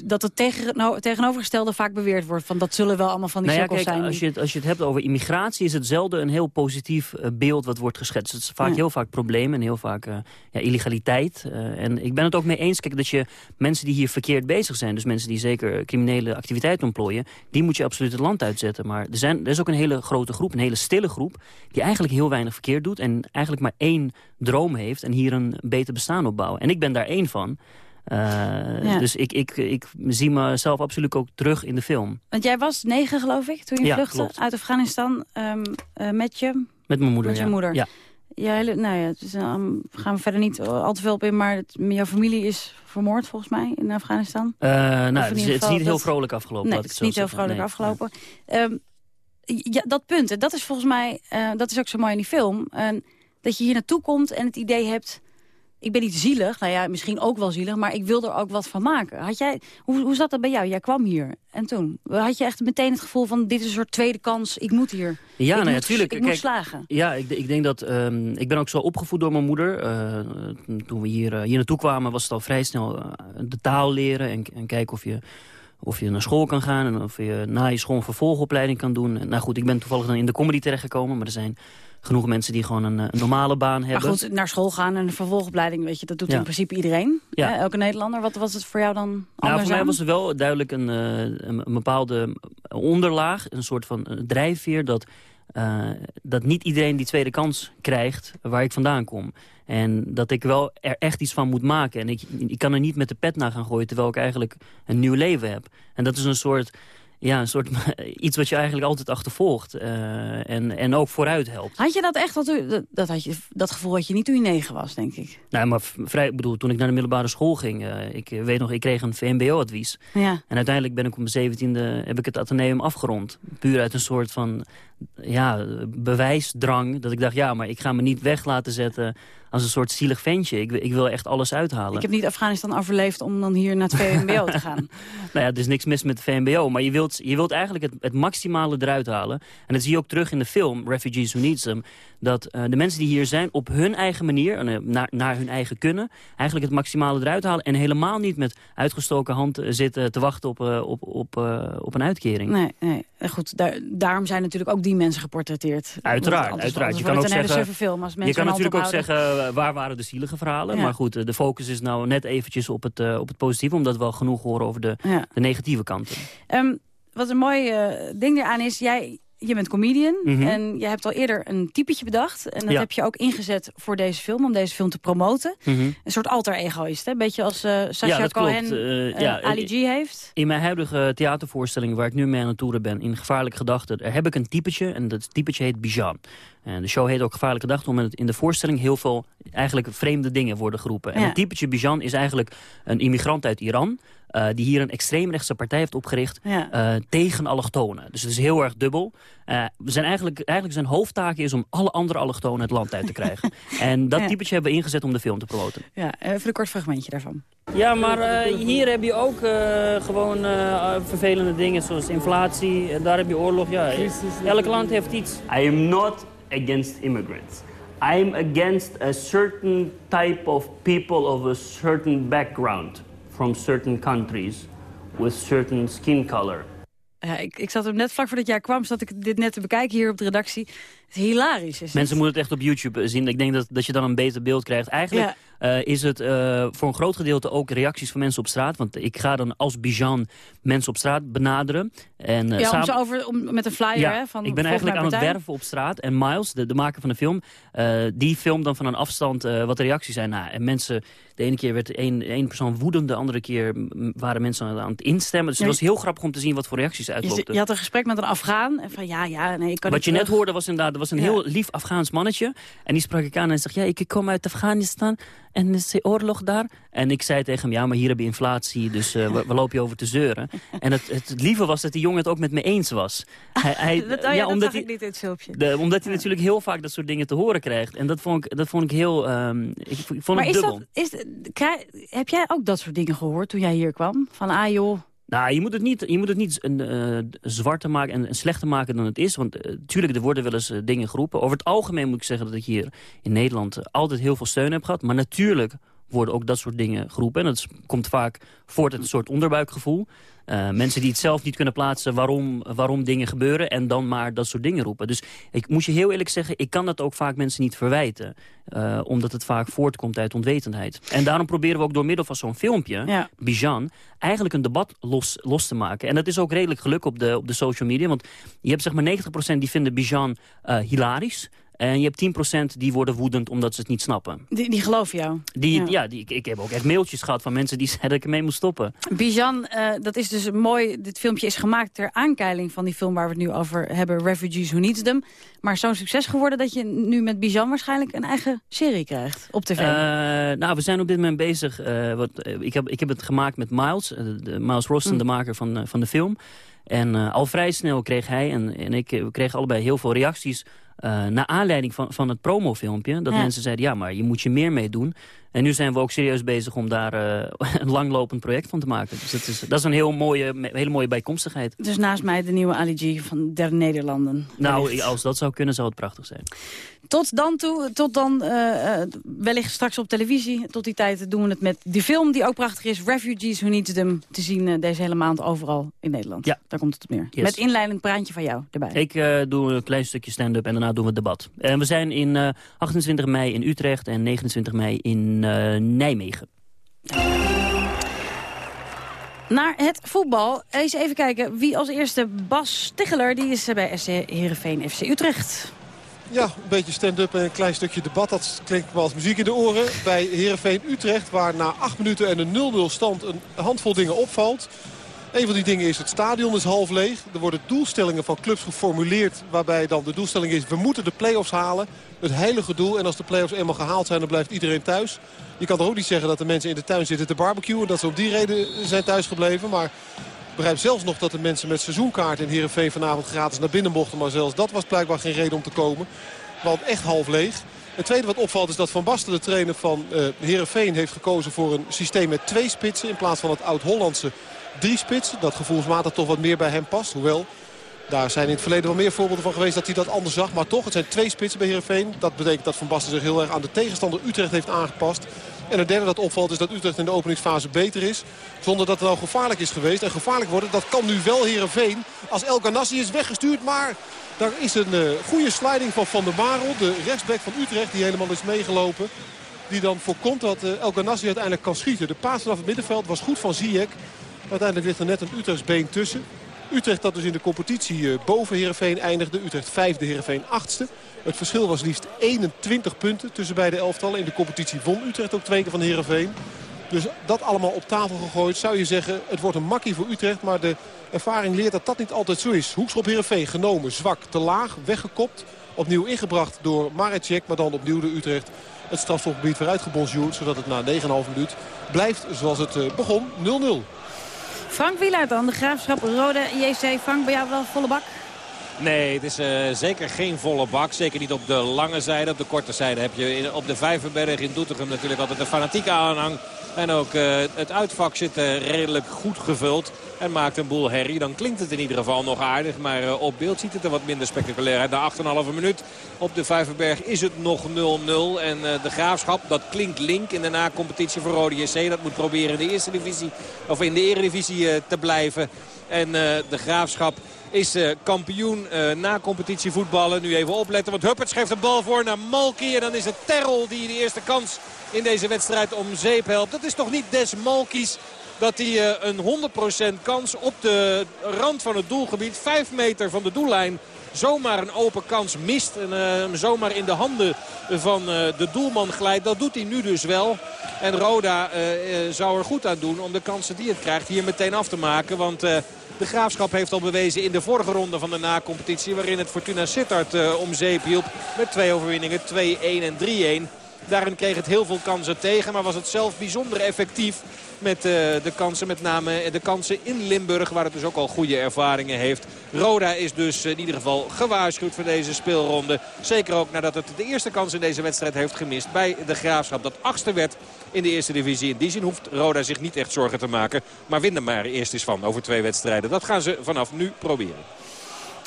S18: dat het tegen, nou, tegenovergestelde vaak beweerd wordt. Van dat zullen wel allemaal van die
S26: nou ja,
S18: kijk,
S26: zijn. Als je, het, als je het hebt over immigratie is het zelden een heel positief uh, beeld wat wordt geschetst. Het is vaak
S18: Ja.
S26: heel vaak problemen en heel vaak uh, ja, illegaliteit. En ik ben het ook mee eens kijk, dat je mensen die hier verkeerd bezig zijn... dus mensen die zeker criminele activiteiten ontplooien... die moet je absoluut het land uitzetten. Maar er, zijn, er is ook een hele grote groep, een hele stille groep... die eigenlijk heel weinig verkeerd doet... en eigenlijk maar één droom heeft en hier een beter bestaan opbouwen. En ik ben daar één van. Uh,
S18: Ja.
S26: Dus ik, ik, ik zie mezelf absoluut ook terug in de film.
S18: Want jij was negen, geloof ik, toen je
S26: Ja,
S18: vluchtte
S26: klopt.
S18: uit Afghanistan um, uh, met je...
S26: Met mijn moeder,
S18: Met je
S26: ja.
S18: moeder.
S26: Ja.
S18: Ja, hele, nou ja, dus, um, gaan we verder niet al te veel op in, maar het, jouw familie is vermoord volgens mij in Afghanistan.
S26: Nou,
S18: in
S26: het is, het is niet heel vrolijk afgelopen.
S18: Nee, het is niet heel vrolijk
S26: Nee.
S18: afgelopen. Ehm, ja, dat punt, hè, dat is volgens mij, eh, dat is ook zo mooi in die film. En dat je hier naartoe komt en het idee hebt, ik ben niet zielig. Nou ja, misschien ook wel zielig, maar ik wil er ook wat van maken. Had jij, hoe, hoe zat dat bij jou? Jij kwam hier en toen? Had je echt meteen het gevoel van, dit is een soort tweede kans, ik moet hier.
S26: Ja,
S18: ik
S26: nou ja,
S18: moet,
S26: tuurlijk.
S18: Ik
S26: Kijk,
S18: moet slagen.
S26: Ja, ik, ik denk dat... ehm, ik ben ook zo opgevoed door mijn moeder. Eh, toen we hier, eh, hier naartoe kwamen was het al vrij snel eh, de taal leren... en, en kijken of je, of je naar school kan gaan... en of je na je school een vervolgopleiding kan doen. En, nou goed, ik ben toevallig dan in de comedy terechtgekomen... maar er zijn genoeg mensen die gewoon een, eh, een normale baan
S18: Maar
S26: hebben.
S18: goed, naar school gaan en een vervolgopleiding, weet je, dat doet
S26: Ja.
S18: in principe iedereen.
S26: Ja.
S18: Hè, elke Nederlander. Wat was het voor jou dan anders
S26: Nou, voor mij
S18: aan?
S26: was er wel duidelijk een, eh, een, een bepaalde onderlaag, een soort van eh, drijfveer... Dat, eh, dat niet iedereen die tweede kans krijgt waar ik vandaan kom. En dat ik wel er echt iets van moet maken. En ik, ik kan er niet met de pet naar gaan gooien... terwijl ik eigenlijk een nieuw leven heb. En dat is een soort... Ja, een soort [LAUGHS] iets wat je eigenlijk altijd achtervolgt. eh, en, en ook vooruit helpt.
S18: Had je dat echt, dat, dat, dat, had je, dat gevoel had je niet toen je negen was, denk ik.
S26: Nou, maar vrij, ik bedoel, toen ik naar de middelbare school ging... eh, ik eh, weet nog, ik kreeg een VMBO-advies.
S18: Ja.
S26: En uiteindelijk ben ik op mijn zeventiende heb ik het ateneum afgerond. Puur uit een soort van ja, bewijsdrang. Dat ik dacht, ja, maar ik ga me niet weg laten zetten als een soort zielig ventje. Ik, wil- ik wil echt alles uithalen.
S18: Ik heb niet Afghanistan overleefd om dan hier naar het VMBO te gaan. [LAUGHS]
S26: Nou ja, er is niks mis met de VMBO. Maar je wilt, je wilt eigenlijk het, het maximale eruit halen. En dat zie je ook terug in de film, Refugees Who Needs Them. Dat eh, de mensen die hier zijn op hun eigen manier, eh, naar, naar hun eigen kunnen... eigenlijk het maximale eruit halen. En helemaal niet met uitgestoken hand eh, zitten te wachten op, op, op, op een uitkering.
S18: Nee, nee. Goed, daar, daarom zijn natuurlijk ook die mensen geportretteerd.
S26: Uiteraard, uiteraard.
S18: Anders
S26: Je kan ook zeggen,
S18: suffe film. Als
S26: je kan natuurlijk ook zeggen, waar waren de zielige verhalen?
S18: Ja.
S26: Maar goed, de focus is nou net eventjes op het, op het positieve... omdat we wel genoeg horen over de,
S18: Ja.
S26: de negatieve kanten.
S18: Ehm, wat een mooi eh, ding eraan is, jij, je bent comedian
S26: Mhm.
S18: en je hebt al eerder een typetje bedacht. En dat
S26: Ja.
S18: heb je ook ingezet voor deze film, om deze film te promoten.
S26: Mhm.
S18: Een soort alter ego is het, hè? Beetje als eh Sacha
S26: Ja.
S18: Cohen
S26: ja,
S18: Ali G heeft.
S26: In mijn huidige theatervoorstelling, waar ik nu mee aan het toeren ben... in Gevaarlijke Gedachten, heb ik een typetje. En dat typetje heet Bijan. En de show heet ook Gevaarlijke Gedachten... omdat in de voorstelling heel veel eigenlijk vreemde dingen worden geroepen. En het typetje Bijan is eigenlijk een immigrant uit Iran... eh, die hier een extreemrechtse partij heeft opgericht
S18: Ja.
S26: eh, tegen allochtonen. Dus het is heel erg dubbel. Eh, we zijn eigenlijk, eigenlijk zijn hoofdtaak is om alle andere allochtonen het land uit te krijgen. [LAUGHS] en dat
S18: Ja.
S26: typetje hebben we ingezet om de film te promoten.
S18: Ja, even een kort fragmentje daarvan.
S26: Ja, maar eh, hier heb je ook eh, gewoon eh, vervelende dingen zoals inflatie. En daar heb je oorlog. Ja, elk land heeft iets. I am not against immigrants. I am against a certain type of people of a certain background from certain countries with certain skin color.
S18: Ja, ik, ik zat hem net vlak voordat jij kwam, zat ik dit net te bekijken hier op de redactie. Het is hilarisch. Is
S26: Mensen moeten het echt op YouTube zien. Ik denk dat, dat je dan een beter beeld krijgt. Eigenlijk eh, is het eh, voor een groot gedeelte ook reacties van mensen op straat. Want ik ga dan als Bijan mensen op straat benaderen. En, eh,
S18: ja, om ze over, om, met een flyer
S26: ja,
S18: hè, van
S26: ik ben eigenlijk aan het werven op straat. En Miles, de, de maker van de film, die filmt dan van een afstand wat de reacties zijn. Nou, en mensen, de ene keer werd één, één persoon woedend, de andere keer waren mensen aan het instemmen. Dus
S18: Ja,
S26: het was heel grappig om te zien wat voor reacties
S18: Je,
S26: uitlopten.
S18: je had een gesprek met een Afghaan. En van ja, ja, nee, ik kan
S26: Wat je net hoorde was inderdaad, er was een heel lief Afghaans mannetje. En die sprak ik aan en zegt, ja, ik kom uit Afghanistan en is oorlog daar. En ik zei tegen hem, ja, maar hier heb je inflatie, dus eh we, we lopen je over te zeuren. En het, het lieve was dat die jongen het ook met me eens was. Hij, [LAUGHS] hij,
S18: dat, oh ja, dat
S26: omdat
S18: zag
S26: hij,
S18: ik niet in het filmpje.
S26: de, omdat hij natuurlijk heel vaak dat soort dingen te horen krijgt. En dat vond ik, dat vond ik heel, ehm, ik, ik vond
S18: maar
S26: het
S18: is
S26: dubbel.
S18: dat, is, krijg- heb jij ook dat soort dingen gehoord toen jij hier kwam? Van ah joh,
S26: Nou, je moet het niet, je moet het niet een, eh, zwarter maken en, en slechter maken dan het is. Want natuurlijk, er worden wel eens eh, dingen geroepen. Over het algemeen moet ik zeggen dat ik hier in Nederland eh, altijd heel veel steun heb gehad. Maar natuurlijk worden ook dat soort dingen geroepen. En dat komt vaak voort uit een soort onderbuikgevoel. Eh, mensen die het zelf niet kunnen plaatsen waarom, waarom dingen gebeuren... en dan maar dat soort dingen roepen. Dus ik moet je heel eerlijk zeggen, ik kan dat ook vaak mensen niet verwijten. eh, omdat het vaak voortkomt uit onwetendheid. En daarom proberen we ook door middel van zo'n filmpje,
S18: Ja.
S26: Bijan... eigenlijk een debat los, los te maken. En dat is ook redelijk geluk op de, op de social media. Want je hebt zeg maar 90% die vinden Bijan eh, hilarisch... En je hebt 10% die worden woedend omdat ze het niet snappen.
S18: die, die geloven jou.
S26: Die,
S18: Ja.
S26: ja. die, ik, ik heb ook echt mailtjes gehad van mensen die [LAUGHS] zeiden dat ik ermee moest stoppen.
S18: Bijan, eh, dat is dus mooi. Dit filmpje is gemaakt ter aankeiling van die film waar we het nu over hebben. Refugees Who Needs Them. Maar zo'n succes geworden dat je nu met Bijan waarschijnlijk een eigen serie krijgt op tv.
S26: Eh, nou, we zijn op dit moment bezig. eh, wat, ik, heb, ik heb het gemaakt met Miles, de, Miles Rosten,
S18: Mm.
S26: de maker van, van de film. En al vrij snel kreeg hij en, en ik we kregen allebei heel veel reacties... eh naar aanleiding van, van het promofilmpje. Dat
S18: Ja.
S26: mensen zeiden, ja, maar je moet je meer mee doen. En nu zijn we ook serieus bezig om daar eh, [LAUGHS] een langlopend project van te maken. Dus dat is, dat is een heel mooie, hele mooie bijkomstigheid.
S18: dus naast mij de nieuwe Ali G van der Nederlanden.
S26: Nou,
S18: Wellicht.
S26: als dat zou kunnen, zou het prachtig zijn.
S18: Tot dan toe, tot dan eh, eh, wellicht straks op televisie. Tot die tijd doen we het met die film die ook prachtig is. Refugees Who Needs Them. Te zien deze hele maand overal in Nederland.
S26: Ja.
S18: Daar komt het op neer.
S26: Yes.
S18: Met inleidend praatje van jou erbij.
S26: Ik doe een klein stukje stand-up en daarna doen we het debat. En we zijn in eh, 28 mei in Utrecht en 29 mei in Nijmegen.
S18: Naar het voetbal. Eens even kijken wie als eerste. Bas Stiggeler, die is eh, bij SC Heerenveen FC Utrecht.
S27: Ja, een beetje stand-up en een klein stukje debat. Dat klinkt wel als muziek in de oren. Bij Heerenveen Utrecht, waar na acht minuten en een 0-0 stand een handvol dingen opvalt. Een van die dingen is het stadion is half leeg. Er worden doelstellingen van clubs geformuleerd waarbij dan de doelstelling is... we moeten de play-offs halen. Het heilige doel. En als de play-offs eenmaal gehaald zijn, dan blijft iedereen thuis. Je kan toch ook niet zeggen dat de mensen in de tuin zitten te barbecuen... dat ze op die reden zijn thuisgebleven. Maar ik begrijp zelfs nog dat de mensen met seizoenkaarten in Heerenveen vanavond gratis naar binnen mochten. Maar zelfs dat was blijkbaar geen reden om te komen. Want echt half leeg. Het tweede wat opvalt is dat Van Basten, de trainer van uh, Heerenveen, heeft gekozen voor een systeem met twee spitsen. In plaats van het oud-Hollandse drie spitsen. Dat gevoelsmatig toch wat meer bij hem past. Hoewel, daar zijn in het verleden wel meer voorbeelden van geweest dat hij dat anders zag. Maar toch, het zijn twee spitsen bij Heerenveen. Dat betekent dat Van Basten zich heel erg aan de tegenstander Utrecht heeft aangepast. En het derde dat opvalt is dat Utrecht in de openingsfase beter is. Zonder dat het nou gevaarlijk is geweest. En gevaarlijk worden, dat kan nu wel Heerenveen. Als El Ganassi is weggestuurd, maar daar is een uh, goede sliding van Van der Marel. De rechtsback van Utrecht die helemaal is meegelopen. Die dan voorkomt dat uh, El uiteindelijk kan schieten. De paas vanaf het middenveld was goed van Ziyech. Uiteindelijk ligt er net een Utrechts been tussen. Utrecht dat dus in de competitie uh, boven Heerenveen eindigde. Utrecht vijfde, Heerenveen achtste. Het verschil was liefst 21 punten tussen beide elftallen. In de competitie won Utrecht ook twee keer van Heerenveen. Dus dat allemaal op tafel gegooid. Zou je zeggen, het wordt een makkie voor Utrecht. Maar de ervaring leert dat dat niet altijd zo is. Hoekschop Heerenveen genomen, zwak, te laag, weggekopt. Opnieuw ingebracht door Marecek, maar dan opnieuw de Utrecht. het strafstofgebied weer uitgebonsjoerd. Zodat het na 9,5 minuut blijft zoals het begon. 0-0.
S18: Frank Wieluid dan, de Graafschap Rode JC. Frank, bij jou wel volle bak?
S28: Nee, het is uh, zeker geen volle bak. Zeker niet op de lange zijde. Op de korte zijde heb je in, op de Vijverberg in Doetinchem natuurlijk altijd een fanatieke aanhang. En ook uh, het uitvak zit uh, redelijk goed gevuld. En maakt een boel herrie. Dan klinkt het in ieder geval nog aardig. Maar uh, op beeld ziet het er wat minder spectaculair uit. Na 8,5 minuut op de Vijverberg is het nog 0-0. En de Graafschap, dat klinkt link in de na-competitie voor Rode JC. Dat moet proberen in de eerste divisie of in de eredivisie te blijven. En de Graafschap is kampioen na competitievoetballen. Nu even opletten, want Hupperts geeft de bal voor naar Malki. En dan is het Terrel die de eerste kans in deze wedstrijd om zeep helpt. Dat is toch niet Des Malkies dat hij uh, een 100% kans op de rand van het doelgebied, 5 meter van de doellijn, zomaar een open kans mist. En hem zomaar in de handen van de doelman glijdt. Dat doet hij nu dus wel. En Roda zou er goed aan doen om de kansen die het krijgt hier meteen af te maken. Want... De Graafschap heeft al bewezen in de vorige ronde van de na-competitie... waarin het Fortuna Sittard om zeep hielp met twee overwinningen, 2-1 en 3-1. Daarin kreeg het heel veel kansen tegen, maar was het zelf bijzonder effectief met uh, de kansen. Met name de kansen in Limburg, waar het dus ook al goede ervaringen heeft. Roda is dus in ieder geval gewaarschuwd voor deze speelronde. Zeker ook nadat het de eerste kans in deze wedstrijd heeft gemist bij de Graafschap. Dat achtste werd in de eerste divisie. In die zin hoeft Roda zich niet echt zorgen te maken. Maar win er maar eerst eens van over twee wedstrijden. Dat gaan ze vanaf nu proberen.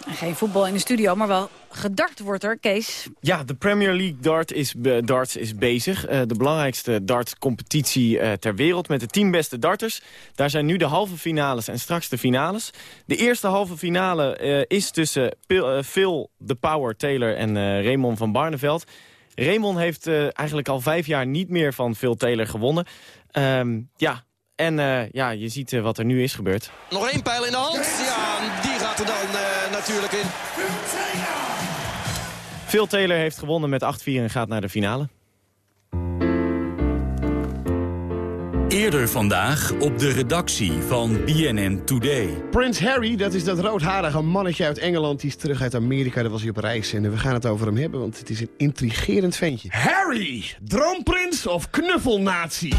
S18: Geen voetbal in de studio, maar wel gedart wordt er, Kees.
S29: Ja, de Premier League dart is, darts is bezig. Uh, de belangrijkste dartcompetitie uh, ter wereld met de tien beste darters. Daar zijn nu de halve finales en straks de finales. De eerste halve finale uh, is tussen Phil de Power Taylor en Raymond van Barneveld. Raymond heeft eigenlijk al vijf jaar niet meer van Phil Taylor gewonnen. Um, ja, en uh, ja, je ziet uh, wat er nu is gebeurd.
S30: Nog één pijl in de hand. Ja, die gaat er dan uh, natuurlijk in.
S29: Phil Taylor heeft gewonnen met 8-4 en gaat naar de finale.
S31: Eerder vandaag op de redactie van BNN Today.
S32: Prins Harry, dat is dat roodharige mannetje uit Engeland. Die is terug uit Amerika, daar was hij op reis. En we gaan het over hem hebben, want het is een intrigerend ventje. Harry, droomprins of knuffelnatie?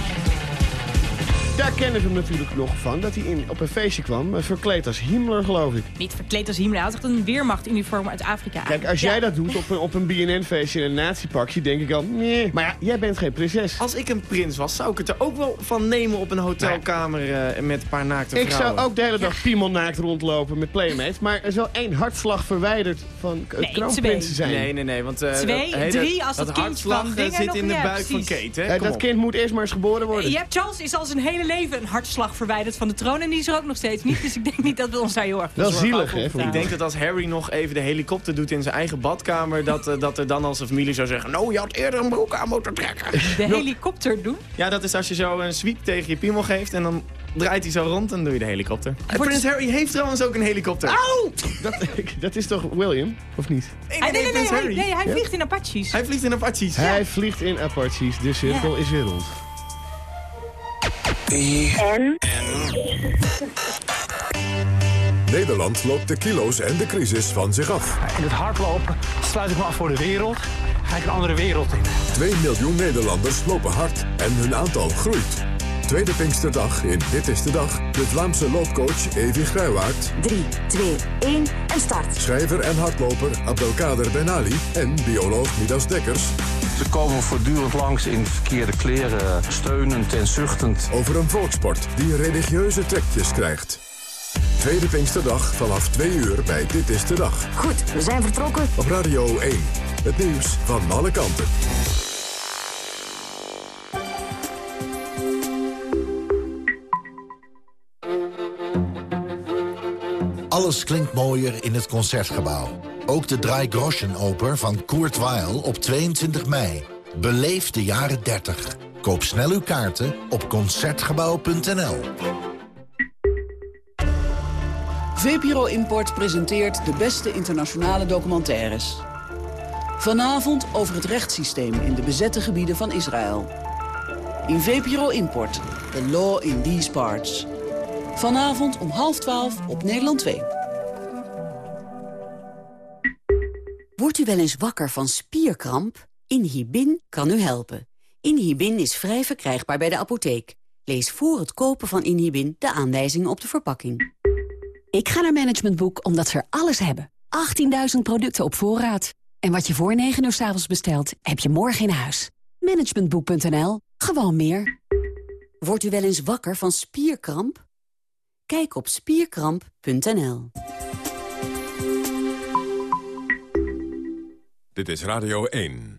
S32: Daar kennen ze hem natuurlijk nog van. Dat hij in, op een feestje kwam, eh, verkleed als Himmler, geloof ik.
S33: Niet verkleed als Himmler, hij had echt een weermachtuniform uit Afrika.
S32: Kijk, als jij dat doet op een, op een BNN-feestje in een nazi-pakje, denk ik al, nee. Maar ja, jij bent geen prinses.
S29: Als ik een prins was, zou ik het er ook wel van nemen op een hotelkamer uh, met een paar naakte
S32: vrouwen. Ik zou ook de hele dag piemelnaakt rondlopen met playmates. Maar er is wel één hartslag verwijderd van het nee, kroonprins zijn.
S29: Nee, nee, nee. Want,
S33: uh, twee, dat, drie, als
S29: dat,
S33: dat kind van
S29: zit in de buik van Kate. Hè?
S32: dat kind moet eerst maar eens geboren worden.
S33: Ja, Charles is al zijn hele leven een hartslag verwijderd van de troon. En die is er ook nog steeds niet. Dus ik denk niet dat we ons daar heel erg
S32: Wel zielig, hè?
S29: Ik denk dat als Harry nog even de helikopter doet in zijn eigen badkamer... dat, uh, dat er dan als zijn familie zou zeggen... nou, je had eerder een broek aan moeten trekken.
S33: De [LAUGHS] helikopter doen?
S29: Ja, dat is als je zo een sweep tegen je piemel geeft... en dan draait hij zo rond en doe je de helikopter. En Prins Harry heeft trouwens ook een helikopter.
S32: Auw! Dat, dat is toch William, of niet?
S33: Nee, nee, nee, nee, nee, Harry. nee hij vliegt in Apaches.
S29: Hij vliegt in Apaches.
S32: Hij vliegt in Apaches, de cirkel is weer rond.
S8: En? Nederland loopt de kilo's en de crisis van zich af.
S34: In het hardlopen sluit ik me af voor de wereld. Ga ik een andere wereld in.
S8: 2 miljoen Nederlanders lopen hard en hun aantal groeit. Tweede Pinksterdag in Dit is de Dag. De Vlaamse loopcoach Evi Gruiwaard.
S35: 3, 2, 1 en start.
S8: Schrijver en hardloper Abdelkader Benali. En bioloog Midas Dekkers.
S36: Ze komen voortdurend langs in verkeerde kleren, steunend en zuchtend.
S8: Over een volksport die religieuze trekjes krijgt. Tweede Pinksterdag vanaf 2 uur bij Dit is de Dag.
S35: Goed, we zijn vertrokken.
S8: Op Radio 1. Het nieuws van alle kanten.
S37: Alles klinkt mooier in het Concertgebouw. Ook de Drei Groschen Oper van Kurt Weill op 22 mei. Beleef de jaren 30. Koop snel uw kaarten op Concertgebouw.nl.
S22: VPRO Import presenteert de beste internationale documentaires. Vanavond over het rechtssysteem in de bezette gebieden van Israël. In VPRO Import, The Law in These Parts. Vanavond om half twaalf op Nederland 2.
S38: Wordt u wel eens wakker van spierkramp?
S39: Inhibin kan u helpen. Inhibin is vrij verkrijgbaar bij de apotheek. Lees voor het kopen van Inhibin de aanwijzingen op de verpakking.
S4: Ik ga naar Management Boek omdat ze er alles hebben. 18.000 producten op voorraad. En wat je voor 9 uur s avonds bestelt, heb je morgen in huis. Managementboek.nl. Gewoon meer.
S39: Wordt u wel eens wakker van spierkramp? Kijk op spierkramp.nl.
S8: Dit is Radio 1.